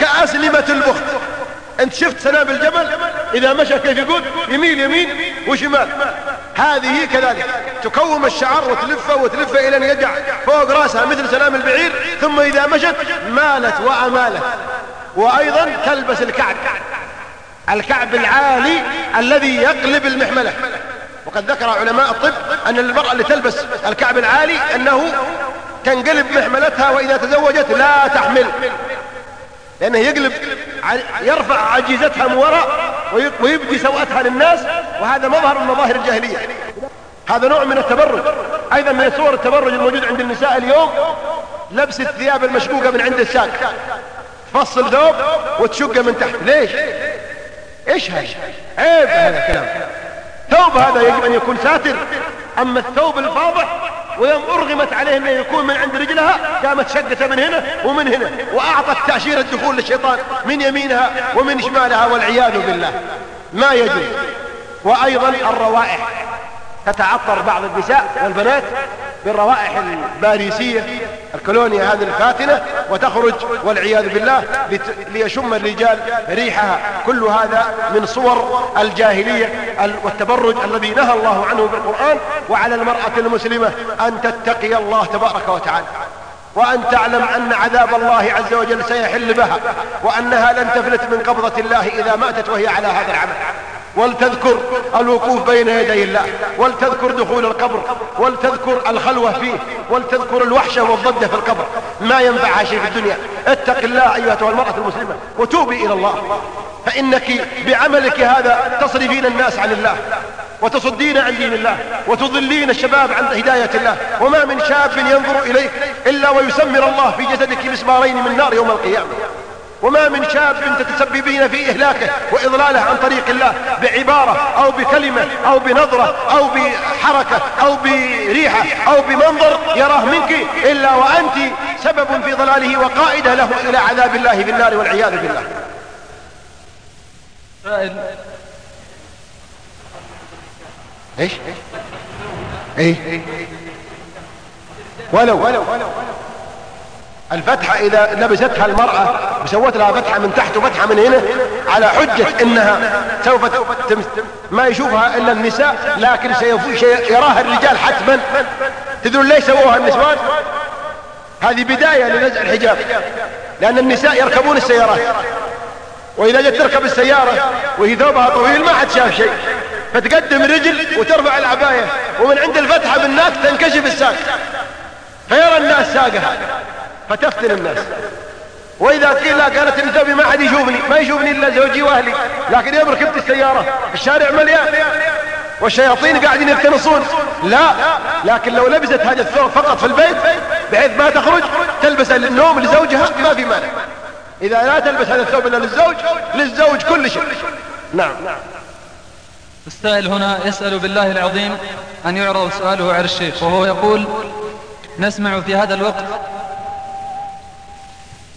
كأسلمة البخت أنت شفت سنام الجبل؟ إذا مشى كيف يقول؟ يميل يمين وشمال. هذه كذلك. تكوم الشعر وتلفه وتلفه إلى أن يقع فوق رأسها مثل سنام البعير ثم إذا مشت مالت وأمالت. وأيضا تلبس الكعب. الكعب العالي الذي يقلب المحملة. وقد ذكر علماء الطب أن المرأة اللي تلبس الكعب العالي أنه تنقلب محملتها وإذا تزوجت لا تحمل. لأنه يقلب يرفع عجيزتها من وراء ويبدي سوءتها للناس وهذا مظهر من مظاهر الجاهلية. هذا نوع من التبرج. أيضا من صور التبرج الموجود عند النساء اليوم لبس الثياب المشقوقة من عند الساق فصل ثوب وتشقه من تحت. ليش؟ إيش هذا؟ عيب هذا الكلام. ثوب هذا يجب أن يكون ساتر. أما الثوب الفاضح ويوم أرغمت عليه انه يكون من عند رجلها قامت شقته من هنا ومن هنا وأعطت تأشيرة الدخول للشيطان من يمينها ومن شمالها والعياذ بالله. ما يجوز. وأيضا الروائح. تتعطر بعض النساء والبنات بالروائح الباريسية الكولونيا هذه الفاتنة وتخرج والعياذ بالله ليشم الرجال ريحها. كل هذا من صور الجاهلية والتبرج الذي نهى الله عنه بالقرآن وعلى المرأة المسلمة أن تتقي الله تبارك وتعالى. وأن تعلم أن عذاب الله عز وجل سيحل بها وأنها لن تفلت من قبضة الله إذا ماتت وهي على هذا العمل. ولتذكر الوقوف بين يدي الله ولتذكر دخول القبر ولتذكر الخلوة فيه ولتذكر الوحشة والضدة في القبر. ما ينفعها شيء في الدنيا. اتق الله أيها المرأة المسلمة وتوبي إلى الله. فإنك بعملك هذا تصرفين الناس عن الله وتصدين عن دين الله وتضلين الشباب عن هداية الله. وما من شاب ينظر إليك إلا ويسمر الله في جسدك مسمارين من نار يوم القيامة. وما من شاب تتسببين في إهلاكه وإضلاله عن طريق الله بعبارة أو بكلمة أو بنظرة أو بحركة أو بريحة أو بمنظر يراه منك إلا وأنت سبب في ضلاله وقائدة له إلى عذاب الله في النار والعياذ بالله. إيش؟ إيه؟ ولو ولو. الفتحة إذا لبستها المرأة وسوت لها فتحة من تحت وفتحة من هنا على حجة إنها سوف ما يشوفها إلا النساء لكن سيراها الرجال حتما. تدرون ليش سووها النسوان؟ هذه بداية لنزع الحجاب لأن النساء يركبون السيارات وإذا جت تركب السيارة وهي ثوبها طويل ما حد شاف شيء فتقدم رجل وترفع العباية ومن عند الفتحة بالناك تنكشف الساق. فيرى الناس ساقها. فتفتن الناس. وإذا قيل لا قالت انتبه ما حد يشوفني ما يشوفني إلا زوجي وأهلي. لكن يوم ركبت السيارة الشارع مليان. والشياطين قاعدين يفتنصون لا لكن لو لبست هذا الثوب فقط في البيت بحيث ما تخرج تلبس للنوم لزوجها ما في مانع. إذا لا تلبس هذا الثوب إلا للزوج للزوج كل شيء. نعم. السائل هنا يسأل بالله العظيم أن يعرض سؤاله على الشيخ وهو يقول نسمع في هذا الوقت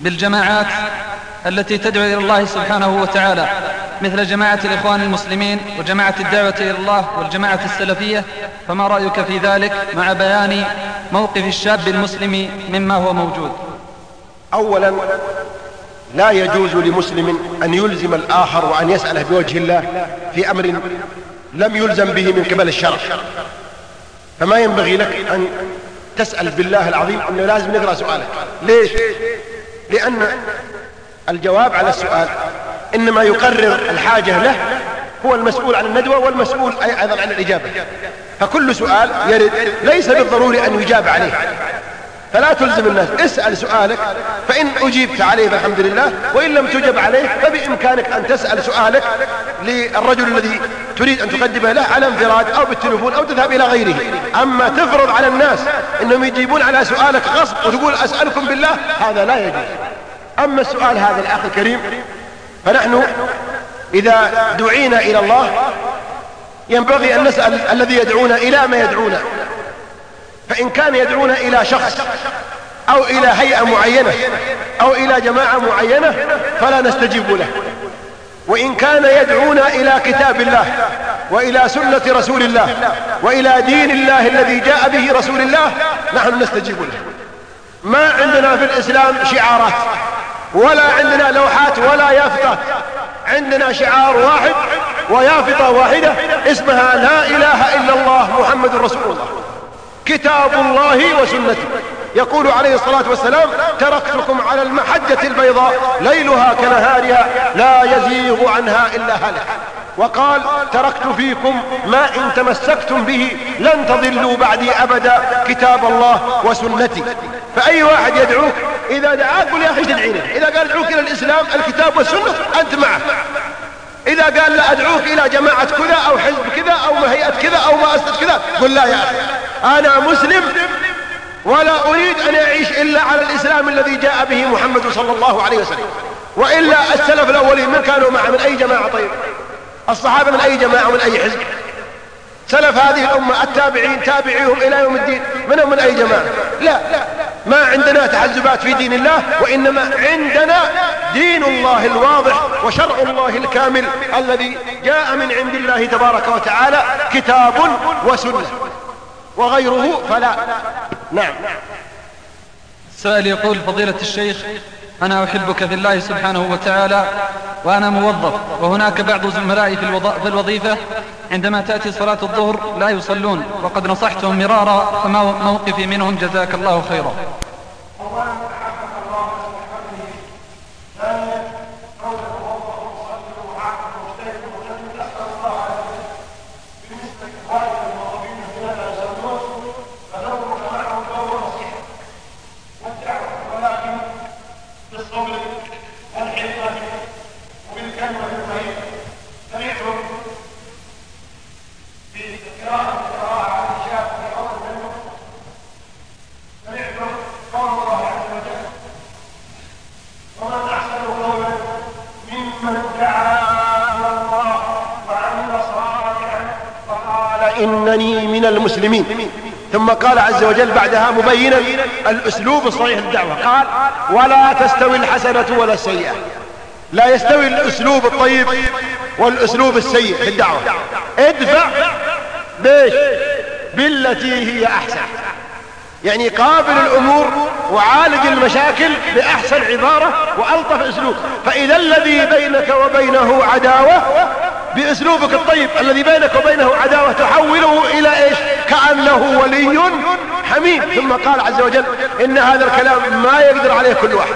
بالجماعات التي تدعو إلى الله سبحانه وتعالى مثل جماعة الإخوان المسلمين وجماعة الدعوة إلى الله والجماعة السلفية. فما رأيك في ذلك مع بيان موقف الشاب المسلم مما هو موجود؟ أولا لا يجوز لمسلم أن يلزم الآخر وأن يسأله بوجه الله في أمر لم يلزم به من قبل الشرع. فما ينبغي لك أن تسأل بالله العظيم أنه لازم نقرأ سؤالك. ليش؟ لأن الجواب على السؤال إنما يقرر الحاجة له هو المسؤول عن الندوة والمسؤول أيضا عن الإجابة. فكل سؤال يرد ليس بالضروري أن يجاب عليه. فلا تلزم الناس. اسأل سؤالك فإن أجيبت عليه فالحمد لله وإن لم تجب عليه فبإمكانك أن تسأل سؤالك للرجل الذي تريد أن تقدمه له على انفراد أو بالتلفون أو تذهب إلى غيره. أما تفرض على الناس أنهم يجيبون على سؤالك غصب وتقول أسألكم بالله هذا لا يجوز. أما السؤال هذا الأخ الكريم فنحن إذا دعينا إلى الله ينبغي أن نسأل الذي يدعونا إلى ما يدعونا. فإن كان يدعونا إلى شخص أو إلى هيئة معينة أو إلى جماعة معينة فلا نستجيب له. وإن كان يدعونا إلى كتاب الله وإلى سنة رسول الله وإلى دين الله الذي جاء به رسول الله نحن نستجيب له. ما عندنا في الإسلام شعارات ولا عندنا لوحات ولا يافطات عندنا شعار واحد ويافطة واحدة اسمها لا إله إلا الله محمد رسول الله. كتاب الله وسنته. يقول عليه الصلاة والسلام تركتكم على المحجة البيضاء ليلها كنهارها لا يزيغ عنها إلا هلك. وقال تركت فيكم ما إن تمسكتم به لن تضلوا بعدي أبدا كتاب الله وسنتي. فأي واحد يدعوك؟ إذا دعاك قل يا أخي تدعيني؟ إذا قال ادعوك إلى الإسلام الكتاب والسنة أنت معه. إذا قال لا أدعوك إلى جماعة كذا أو حزب كذا أو هيئة كذا أو مؤسسة كذا قل لا يا أخي. أنا مسلم ولا أريد أن أعيش إلا على الإسلام الذي جاء به محمد صلى الله عليه وسلم. وإلا السلف الأولين من كانوا معه من أي جماعة طيب؟ الصحابة من أي جماعة ومن أي حزب؟ سلف هذه الأمة التابعين تابعيهم إلى يوم الدين منهم من أي جماعة؟ لا. ما عندنا تحزبات في دين الله وإنما عندنا دين الله الواضح وشرع الله الكامل الذي جاء من عند الله تبارك وتعالى كتاب وسنة. وغيره فلا. نعم. سائل يقول فضيلة الشيخ أنا أحبك في الله سبحانه وتعالى وأنا موظف وهناك بعض زملائي في, الوظيفة عندما تأتي صلاة الظهر لا يصلون وقد نصحتهم مرارا فما موقفي منهم؟ جزاك الله خيرا. إنني من المسلمين. ثم قال عز وجل بعدها مبينا الأسلوب الصحيح للدعوة قال ولا تستوي الحسنة ولا السيئة. لا يستوي الأسلوب الطيب والأسلوب السيء في الدعوة. ادفع بيش بالتي هي أحسن. يعني قابل الأمور وعالج المشاكل بأحسن عبارة وألطف أسلوب. فإذا الذي بينك وبينه عداوة بأسلوبك الطيب الذي بينك وبينه عداوة تحوله إلى إيش؟ كأنه ولي حميم. ثم قال عز وجل إن هذا الكلام ما يقدر عليه كل واحد.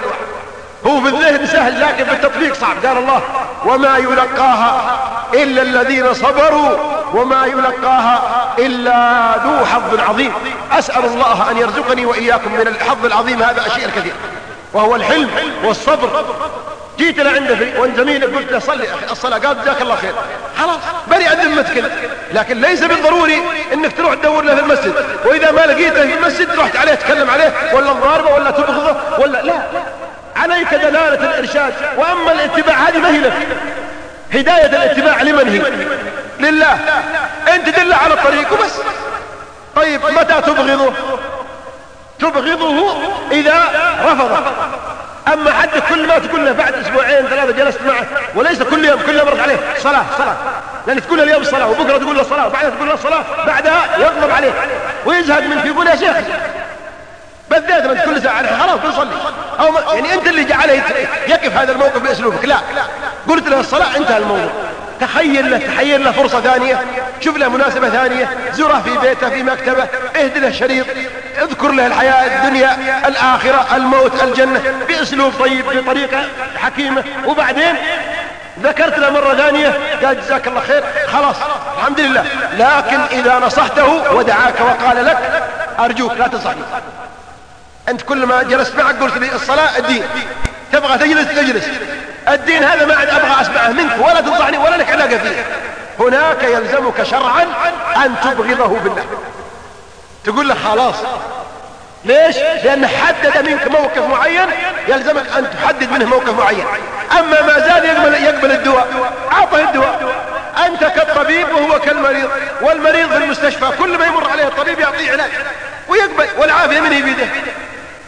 هو في الذهن سهل لكن في التطبيق صعب. قال الله وما يلقاها إلا الذين صبروا وما يلقاها إلا ذو حظ عظيم. أسأل الله أن يرزقني وإياكم من الحظ العظيم. هذا أشياء كثير وهو الحلم والصبر. جيت لعنده في وانت زميلك قلت له صلي الصلاة قال جزاك الله خير. خلاص بريء ذمتك لكن ليس بالضروري إنك تروح تدور له في المسجد. وإذا ما لقيته في المسجد رحت عليه تكلم عليه ولا تضاربه ولا تبغضة ولا لا. عليك دلالة الإرشاد. وأما الاتباع هذه ما هي لك. هداية الاتباع لمن هي؟ لله. أنت دلة على الطريق وبس. طيب متى تبغضه؟ تبغضه إذا رفضك أما حد كل ما تقول له بعد أسبوعين ثلاثة جلست معه وليس كل يوم كل يوم مرت عليه صلاة صلاة. لأن تقول له اليوم الصلاة وبكرة تقول له الصلاة وبعدها تقول له الصلاة بعدها يغضب عليه. ويزهق منك يقول يا شيخ بالذات من كل ساعة خلاص بنصلي. ما يعني أنت اللي جعله يقف هذا الموقف بأسلوبك. لا. قلت له الصلاة انتهى الموضوع. تخيل له تخيل له فرصة ثانية. شوف له مناسبة ثانية. زره في بيته في مكتبه. اهد له شريط اذكر له الحياة الدنيا الآخرة الموت الجنة. بأسلوب طيب بطريقة حكيمة. وبعدين ذكرت له مرة ثانية. قال جزاك الله خير. خلاص الحمد لله. لكن إذا نصحته ودعاك وقال لك أرجوك لا تنصحني. أنت كل ما جلست معك قلت لي الصلاة الدين. تبغى تجلس تجلس. الدين هذا ما عاد أبغى أسمعه منك ولا تنصحني ولا لك علاقة فيه. هناك يلزمك شرعا أن تبغضه بالله. تقول له خلاص. ليش؟ لأن حدد منك موقف معين يلزمك أن تحدد منه موقف معين. أما ما زال يقبل, يقبل الدواء أعطه الدواء. أنت كالطبيب وهو كالمريض والمريض في المستشفى كل ما يمر عليه الطبيب يعطيه علاج ويقبل والعافية منه بيده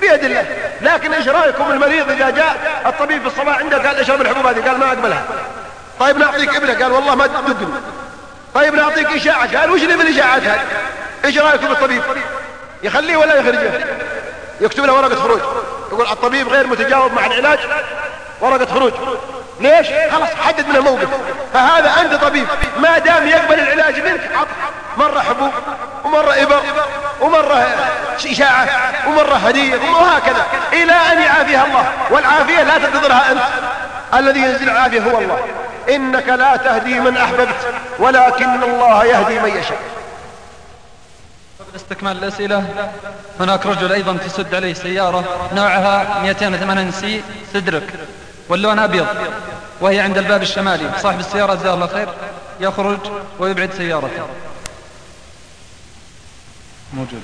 بيد الله. لكن إيش رايكم المريض إذا جاء الطبيب في الصباح عنده قال اشرب الحبوب هذه؟ قال ما أقبلها. طيب نعطيك ابنة قال والله ما تدقني طيب نعطيك إشاعة قال وش اللي بالاشاعات هذه؟ إيش رايكم بالطبيب يخليه ولا يخرجه؟ يكتب له ورقة خروج. يقول الطبيب غير متجاوب مع العلاج ورقة خروج. ليش؟ خلاص حدد منه موقف فهذا أنت طبيب ما دام يقبل العلاج منك مرة حبوب ومرة إبر ومرة اشاعة ومرة هدية وهكذا إلى أن يعافيها الله. والعافية لا تنتظرها أنت. الذي ينزل العافية هو الله. إنك لا تهدي من أحببت ولكن الله يهدي من يشاء. استكمال الأسئلة هناك رجل أيضا تسد عليه سيارة نوعها 280 سي سدرك واللون أبيض وهي عند الباب الشمالي. صاحب السيارة جزاه الله خير يخرج ويبعد سيارته. موجود.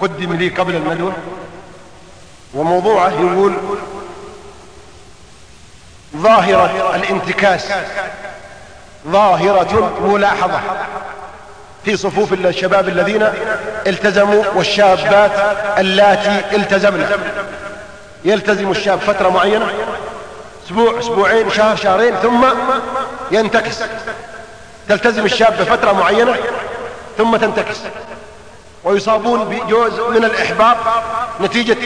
قدم لي قبل الندوة وموضوعه يقول ظاهرة الانتكاس ظاهرة ملاحظة في صفوف الشباب الذين التزموا والشابات اللاتي التزمنا. يلتزم الشاب فترة معينة أسبوع أسبوعين شهر شهرين ثم ينتكس. تلتزم الشاب بفترة معينة ثم تنتكس. ويصابون بجوز من الإحباط نتيجة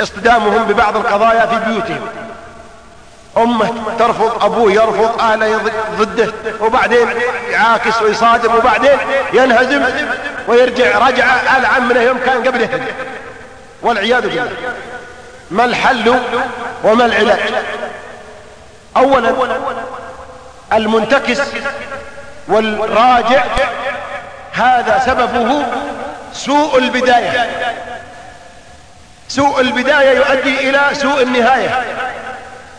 اصطدامهم ببعض القضايا في بيوتهم. أمه ترفض أبوه يرفض اهله ضده وبعدين يعاكس ويصادم وبعدين ينهزم ويرجع رجعه العن من يوم كان قبله. والعياذ بالله. ما الحل وما العلاج؟ اولا المنتكس والراجع هذا سببه سوء البداية. سوء البداية يؤدي إلى سوء النهاية.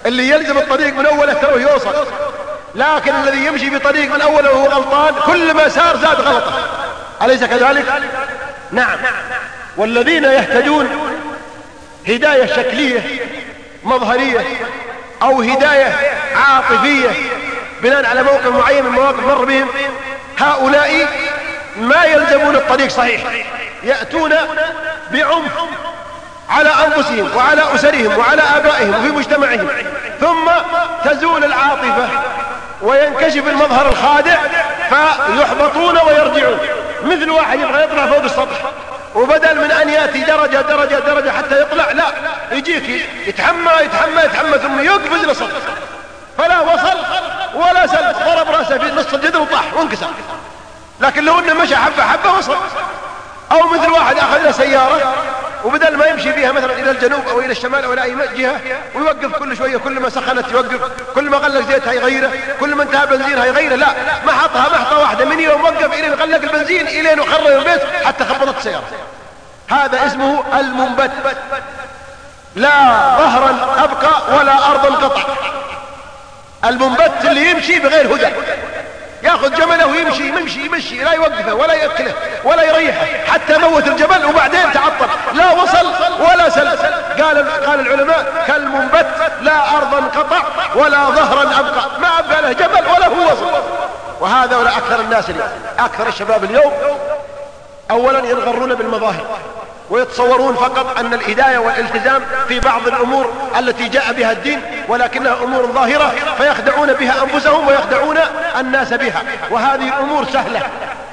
اللي يلزم الطريق من أوله ترى يوصل. لكن الذي يمشي بطريق من أوله وهو غلطان كل ما سار زاد غلطة. أليس كذلك؟ نعم. والذين يهتدون هداية شكلية مظهرية أو هداية عاطفية بناء على موقف معين من مواقف مر بهم. هؤلاء ما يلزمون الطريق صحيح يأتون بعنف على أنفسهم وعلى أسرهم وعلى آبائهم وفي مجتمعهم. ثم تزول العاطفة وينكشف المظهر الخادع فيحبطون ويرجعون. مثل واحد يبغى يطلع فوق السطح. وبدل من أن يأتي درجة درجة درجة حتى يطلع لا يجيك يتحمى يتحمى يتحمى ثم يقفز للسطح فلا وصل ولا سل. ضرب رأسه في نص الجدر وطاح وانكسر. لكن لو إنه مشى حبة حبة وصل. أو مثل واحد أخذ له سيارة وبدل ما يمشي فيها مثلا إلى الجنوب أو إلى الشمال أو إلى أي جهة ويوقف كل شوية كل ما سخنت يوقف كل ما غلق زيتها يغيره كل ما انتهى بنزينها يغيره. لا ما حطها محطة واحدة من يوم وقف الين غلق البنزين إلين وخرج البيت حتى خبطت السيارة هذا اسمه المنبت. لا ظهرا أبقى ولا ارضا قطع. المنبت اللي يمشي بغير هدى. ياخذ جمله ويمشي يمشي يمشي لا يوقفه ولا يأكله ولا يريحه حتى موت الجبل وبعدين تعطل. لا وصل ولا سل. قال قال العلماء كالمنبت لا أرضا قطع ولا ظهرا أبقى. ما أبقى له جبل ولا هو وصل. وهذا ولا أكثر الناس اليوم. أكثر الشباب اليوم اولا ينغرون بالمظاهر. ويتصورون فقط أن الهداية والالتزام في بعض الأمور التي جاء بها الدين ولكنها أمور ظاهرة فيخدعون بها أنفسهم ويخدعون الناس بها. وهذه الأمور سهلة.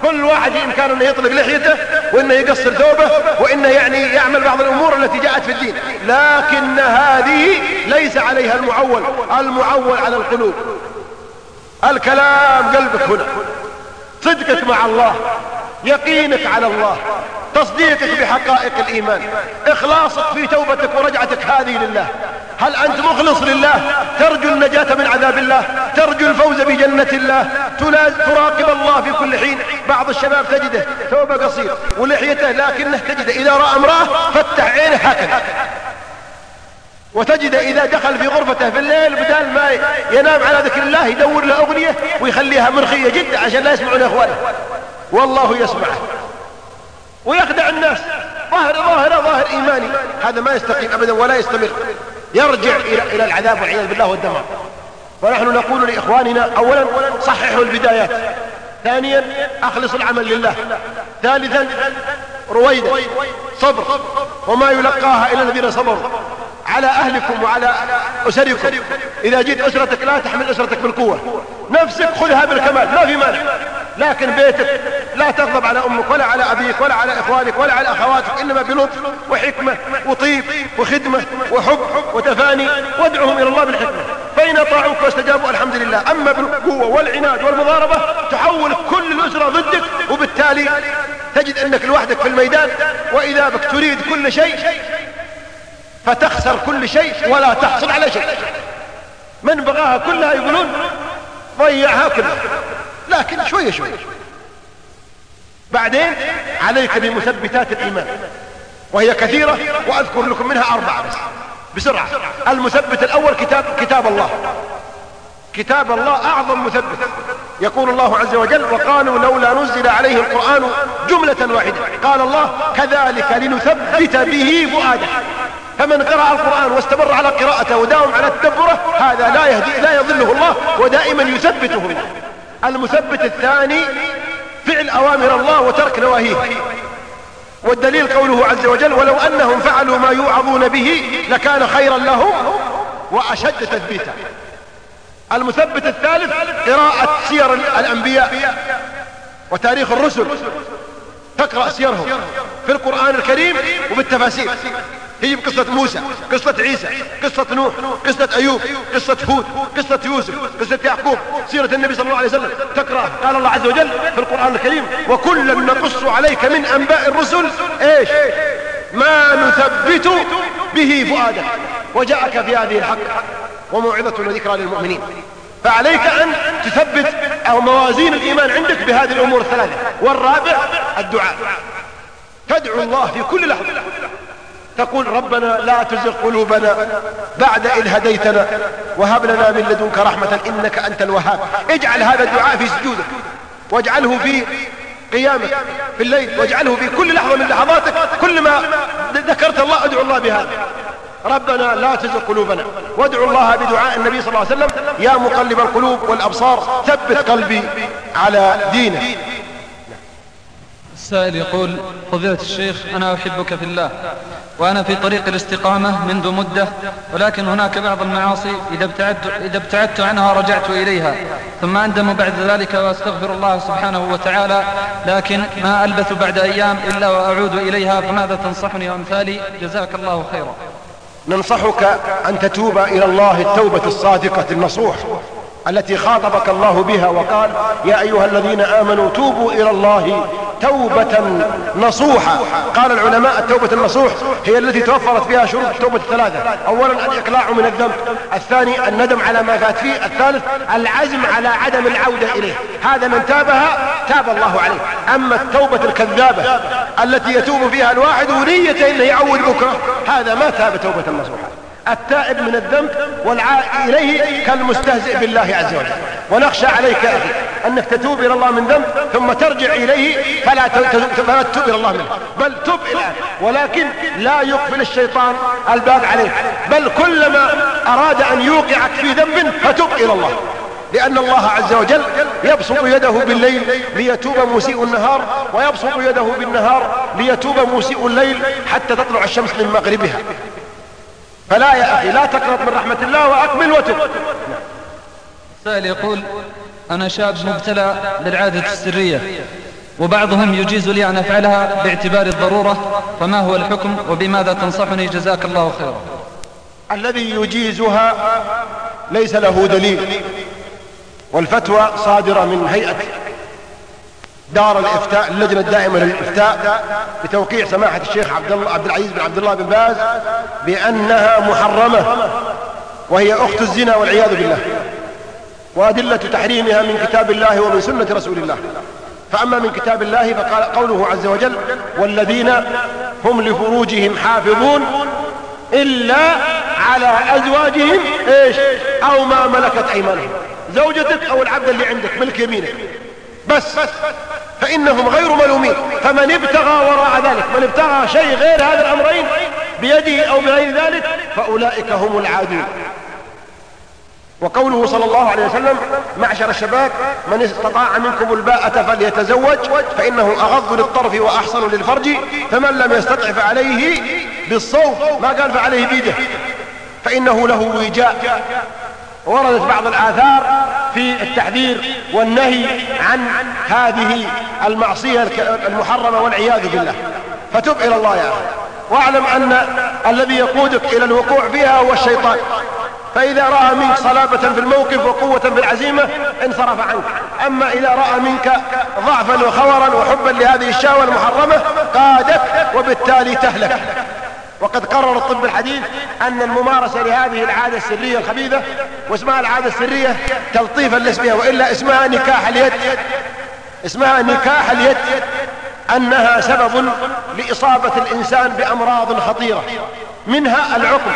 كل واحد بامكانه إنه يطلق لحيته وإنه يقصر ثوبه وإنه يعني يعمل بعض الأمور التي جاءت في الدين. لكن هذه ليس عليها المعول. المعول على القلوب. الكلام قلبك هنا. صدقك مع الله. يقينك على الله تصديقك بحقائق الإيمان إخلاصك في توبتك ورجعتك هذه لله. هل أنت مخلص لله؟ ترجو النجاة من عذاب الله ترجو الفوز بجنة الله. تراقب الله في كل حين. بعض الشباب تجده ثوبه قصير ولحيته لكنه تجده إذا رأى امرأة فتح عينه هكذا. وتجد إذا دخل في غرفته في الليل بدل ما ينام على ذكر الله يدور له أغنية ويخليها مرخية جدا عشان لا يسمعون إخوانه. والله يسمعه ويخدع الناس. ظاهر ظاهر ظاهر إيماني. هذا ما يستقيم أبدا ولا يستمر. يرجع إلى إلى العذاب والعياذ بالله والدمار ونحن نقول لإخواننا أولا صححوا البدايات. ثانيا أخلص العمل لله. ثالثا رويدا صبر. وما يلقاها إلا الذين صبروا. على أهلكم وعلى أسركم. إذا جيت أسرتك لا تحمل أسرتك بالقوة. نفسك خذها بالكمال. ما في مانع. لكن بيتك لا تغضب على أمك ولا على أبيك ولا على إخوانك ولا على أخواتك إنما بلطف وحكمة وطيب وخدمة وحب وتفاني وادعهم إلى الله بالحكمة. فإن أطاعوك واستجابوا الحمد لله أما بالقوة والعناد والمضاربة تحول كل الأسرة ضدك وبالتالي تجد أنك لوحدك في الميدان وإذا بك تريد كل شيء فتخسر كل شيء ولا تحصل على شيء. من بغاها كلها يقولون ضيعها كلها. لكن شوية شوية بعدين عليك بمثبتات الإيمان. وهي كثيرة وأذكر لكم منها أربعة بس. بسرعة. المثبت الأول كتاب كتاب الله. كتاب الله أعظم مثبت. يقول الله عز وجل وقالوا لولا نزل عليه القرآن جملة واحدة. قال الله كذلك لنثبت به فؤادك فمن قرأ القرآن واستمر على قراءته وداوم على تدبره هذا لا يهدي لا يضله الله ودائما يثبته الله. المثبت الثاني فعل أوامر الله وترك نواهيه. والدليل قوله عز وجل ولو أنهم فعلوا ما يوعظون به لكان خيرا لهم وأشد تثبيتا. المثبت الثالث قراءة سير الأنبياء وتاريخ الرسل. تقرأ سيرهم في القرآن الكريم وبالتفاسير. هي بقصة موسى قصة عيسى قصة نوح قصة أيوب قصة هود قصة يوسف قصة يعقوب. سيرة النبي صلى الله عليه وسلم تقرأ. قال الله عز وجل في القرآن الكريم وكلا نقص عليك من أنباء الرسل إيش؟ ما نثبت به فؤادك. وجاءك في هذه الحق وموعظة وذكرى للمؤمنين. فعليك أن تثبت أو موازين الإيمان عندك بهذه الأمور الثلاثة. والرابع الدعاء. تدعو الله في كل لحظة. تقول ربنا لا تزغ قلوبنا بعد إذ هديتنا. وهب لنا من لدنك رحمة إنك أنت الوهاب. اجعل هذا الدعاء في سجودك واجعله في قيامك في الليل. واجعله في كل لحظة من لحظاتك. كل ما ذكرت الله أدعو الله بهذا ربنا لا تزغ قلوبنا. وادعو الله بدعاء النبي صلى الله عليه وسلم. يا مقلب القلوب والأبصار ثبت قلبي على دينك. السائل يقول فضيلة الشيخ أنا أحبك في الله. وأنا في طريق الاستقامة منذ مدة ولكن هناك بعض المعاصي إذا ابتعدت, إذا ابتعدت عنها رجعت إليها. ثم أندم بعد ذلك وأستغفر الله سبحانه وتعالى لكن ما ألبث بعد أيام إلا وأعود إليها فماذا تنصحني وأمثالي؟ جزاك الله خيرا. ننصحك أن تتوب إلى الله التوبة الصادقة النصوح. التي خاطبك الله بها وقال يا أيها الذين آمنوا توبوا إلى الله توبة نصوحة. قال العلماء التوبة النصوح هي التي توفرت فيها شروط التوبة الثلاثة. أولا الإقلاع من الذنب الثاني الندم على ما فات فيه الثالث العزم على عدم العودة إليه. هذا من تابها تاب الله عليه. أما التوبة الكذابة التي يتوب فيها الواحد ونية إنه يعود بكرة هذا ما تاب توبة نصوحة التائب من الذنب والعائد إليه كالمستهزئ بالله عز وجل. ونخشى عليك أخي أنك تتوب إلى الله من ذنب ثم ترجع إليه فلا تتوب إلى الله منه. بل تب الآن ولكن لا يقفل الشيطان الباب عليك. بل كلما أراد أن يوقعك في ذنب فتب إلى الله. لأن الله عز وجل يبسط يده بالليل ليتوب مسيء النهار ويبسط يده بالنهار ليتوب مسيء الليل حتى تطلع الشمس من مغربها. فلا يا أخي لا تقنط من رحمة الله وأكمل وتب. سائل يقول أنا شاب مبتلى بالعادة السرية وبعضهم يجيز لي أن أفعلها باعتبار الضرورة فما هو الحكم وبماذا تنصحني؟ جزاك الله خيرا. الذي يجيزها ليس له دليل والفتوى صادرة من هيئة دار الإفتاء اللجنة الدائمة للإفتاء بتوقيع سماحة الشيخ عبد الله عبد العزيز بن عبد الله بن باز بأنها محرمة وهي أخت الزنا والعياذ بالله. وأدلة تحريمها من كتاب الله ومن سنة رسول الله. فأما من كتاب الله فقال قوله عز وجل والذين هم لفروجهم حافظون إلا على أزواجهم إيش؟ أو ما ملكت أيمانهم. زوجتك أو العبد اللي عندك ملك يمينك. بس. فإنهم غير ملومين. فمن ابتغى وراء ذلك من ابتغى شيء غير هذا الأمرين بيده أو بغير ذلك فأولئك هم العادون. وقوله صلى الله عليه وسلم معشر الشباب من استطاع منكم الباءة فليتزوج فإنه أغض للطرف وأحسن للفرج فمن لم يستطع فعليه بالصوم ما قال فعليه بيده فإنه له وجاء. وردت بعض الآثار في التحذير والنهي عن هذه المعصية المحرمة والعياذ بالله. فتب إلى الله يا أخي. واعلم أن الذي يقودك إلى الوقوع فيها هو الشيطان. فإذا رأى منك صلابة في الموقف وقوة في العزيمة انصرف عنك. أما إذا رأى منك ضعفا وخورا وحبا لهذه الشهوة المحرمة قادك وبالتالي تهلك. وقد قرر الطب الحديث أن الممارسة لهذه العادة السرية الخبيثة واسمها العادة السرية تلطيفا لاسمها وإلا اسمها نكاح اليد. اسمها نكاح اليد أنها سبب لإصابة الإنسان بأمراض خطيرة منها العقم.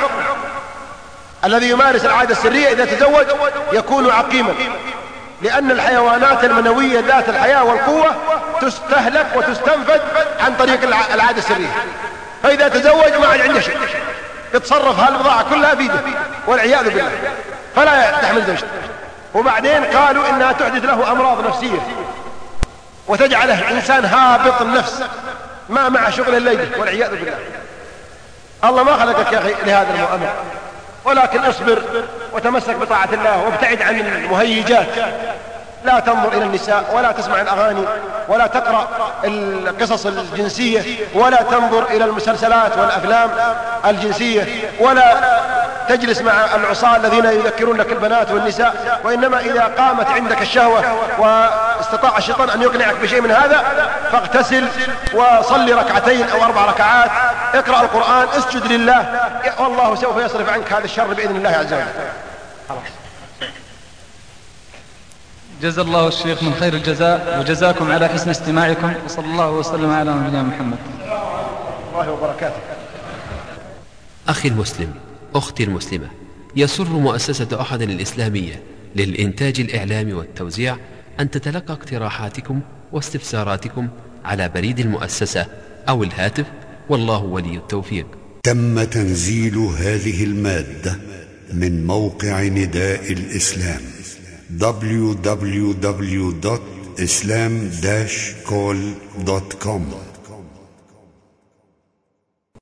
الذي يمارس العادة السرية إذا تزوج يكون عقيما لأن الحيوانات المنوية ذات الحياة والقوة تستهلك وتستنفذ عن طريق العادة السرية. فإذا تزوج ما عاد عنده شيء. يتصرف هالبضاعة كلها بيده والعياذ بالله. فلا تحمل زوجته. وبعدين قالوا إنها تحدث له أمراض نفسية. وتجعله إنسان هابط النفس. ما مع شغل الليل والعياذ بالله. الله ما خلقك يا أخي لهذا المؤامرة ولكن اصبر وتمسك بطاعة الله وابتعد عن المهيجات. لا تنظر إلى النساء ولا تسمع الأغاني ولا تقرأ القصص الجنسية ولا تنظر إلى المسلسلات والأفلام الجنسية ولا تجلس مع العصاة الذين يذكرون لك البنات والنساء وإنما إذا قامت عندك الشهوة واستطاع الشيطان أن يقنعك بشيء من هذا فاغتسل وصلي ركعتين أو أربع ركعات اقرأ القرآن اسجد لله والله سوف يصرف عنك هذا الشر بإذن الله عز وجل. جزا الله الشيخ من خير الجزاء وجزاكم على حسن استماعكم وصلى الله وسلم على نبينا محمد. الله وبركاته. أخي المسلم أختي المسلمة يسر مؤسسة أحد الإسلامية للإنتاج الإعلامي والتوزيع أن تتلقى اقتراحاتكم واستفساراتكم على بريد المؤسسة أو الهاتف والله ولي التوفيق. تم تنزيل هذه المادة من موقع نداء الإسلام. www.islam-call.com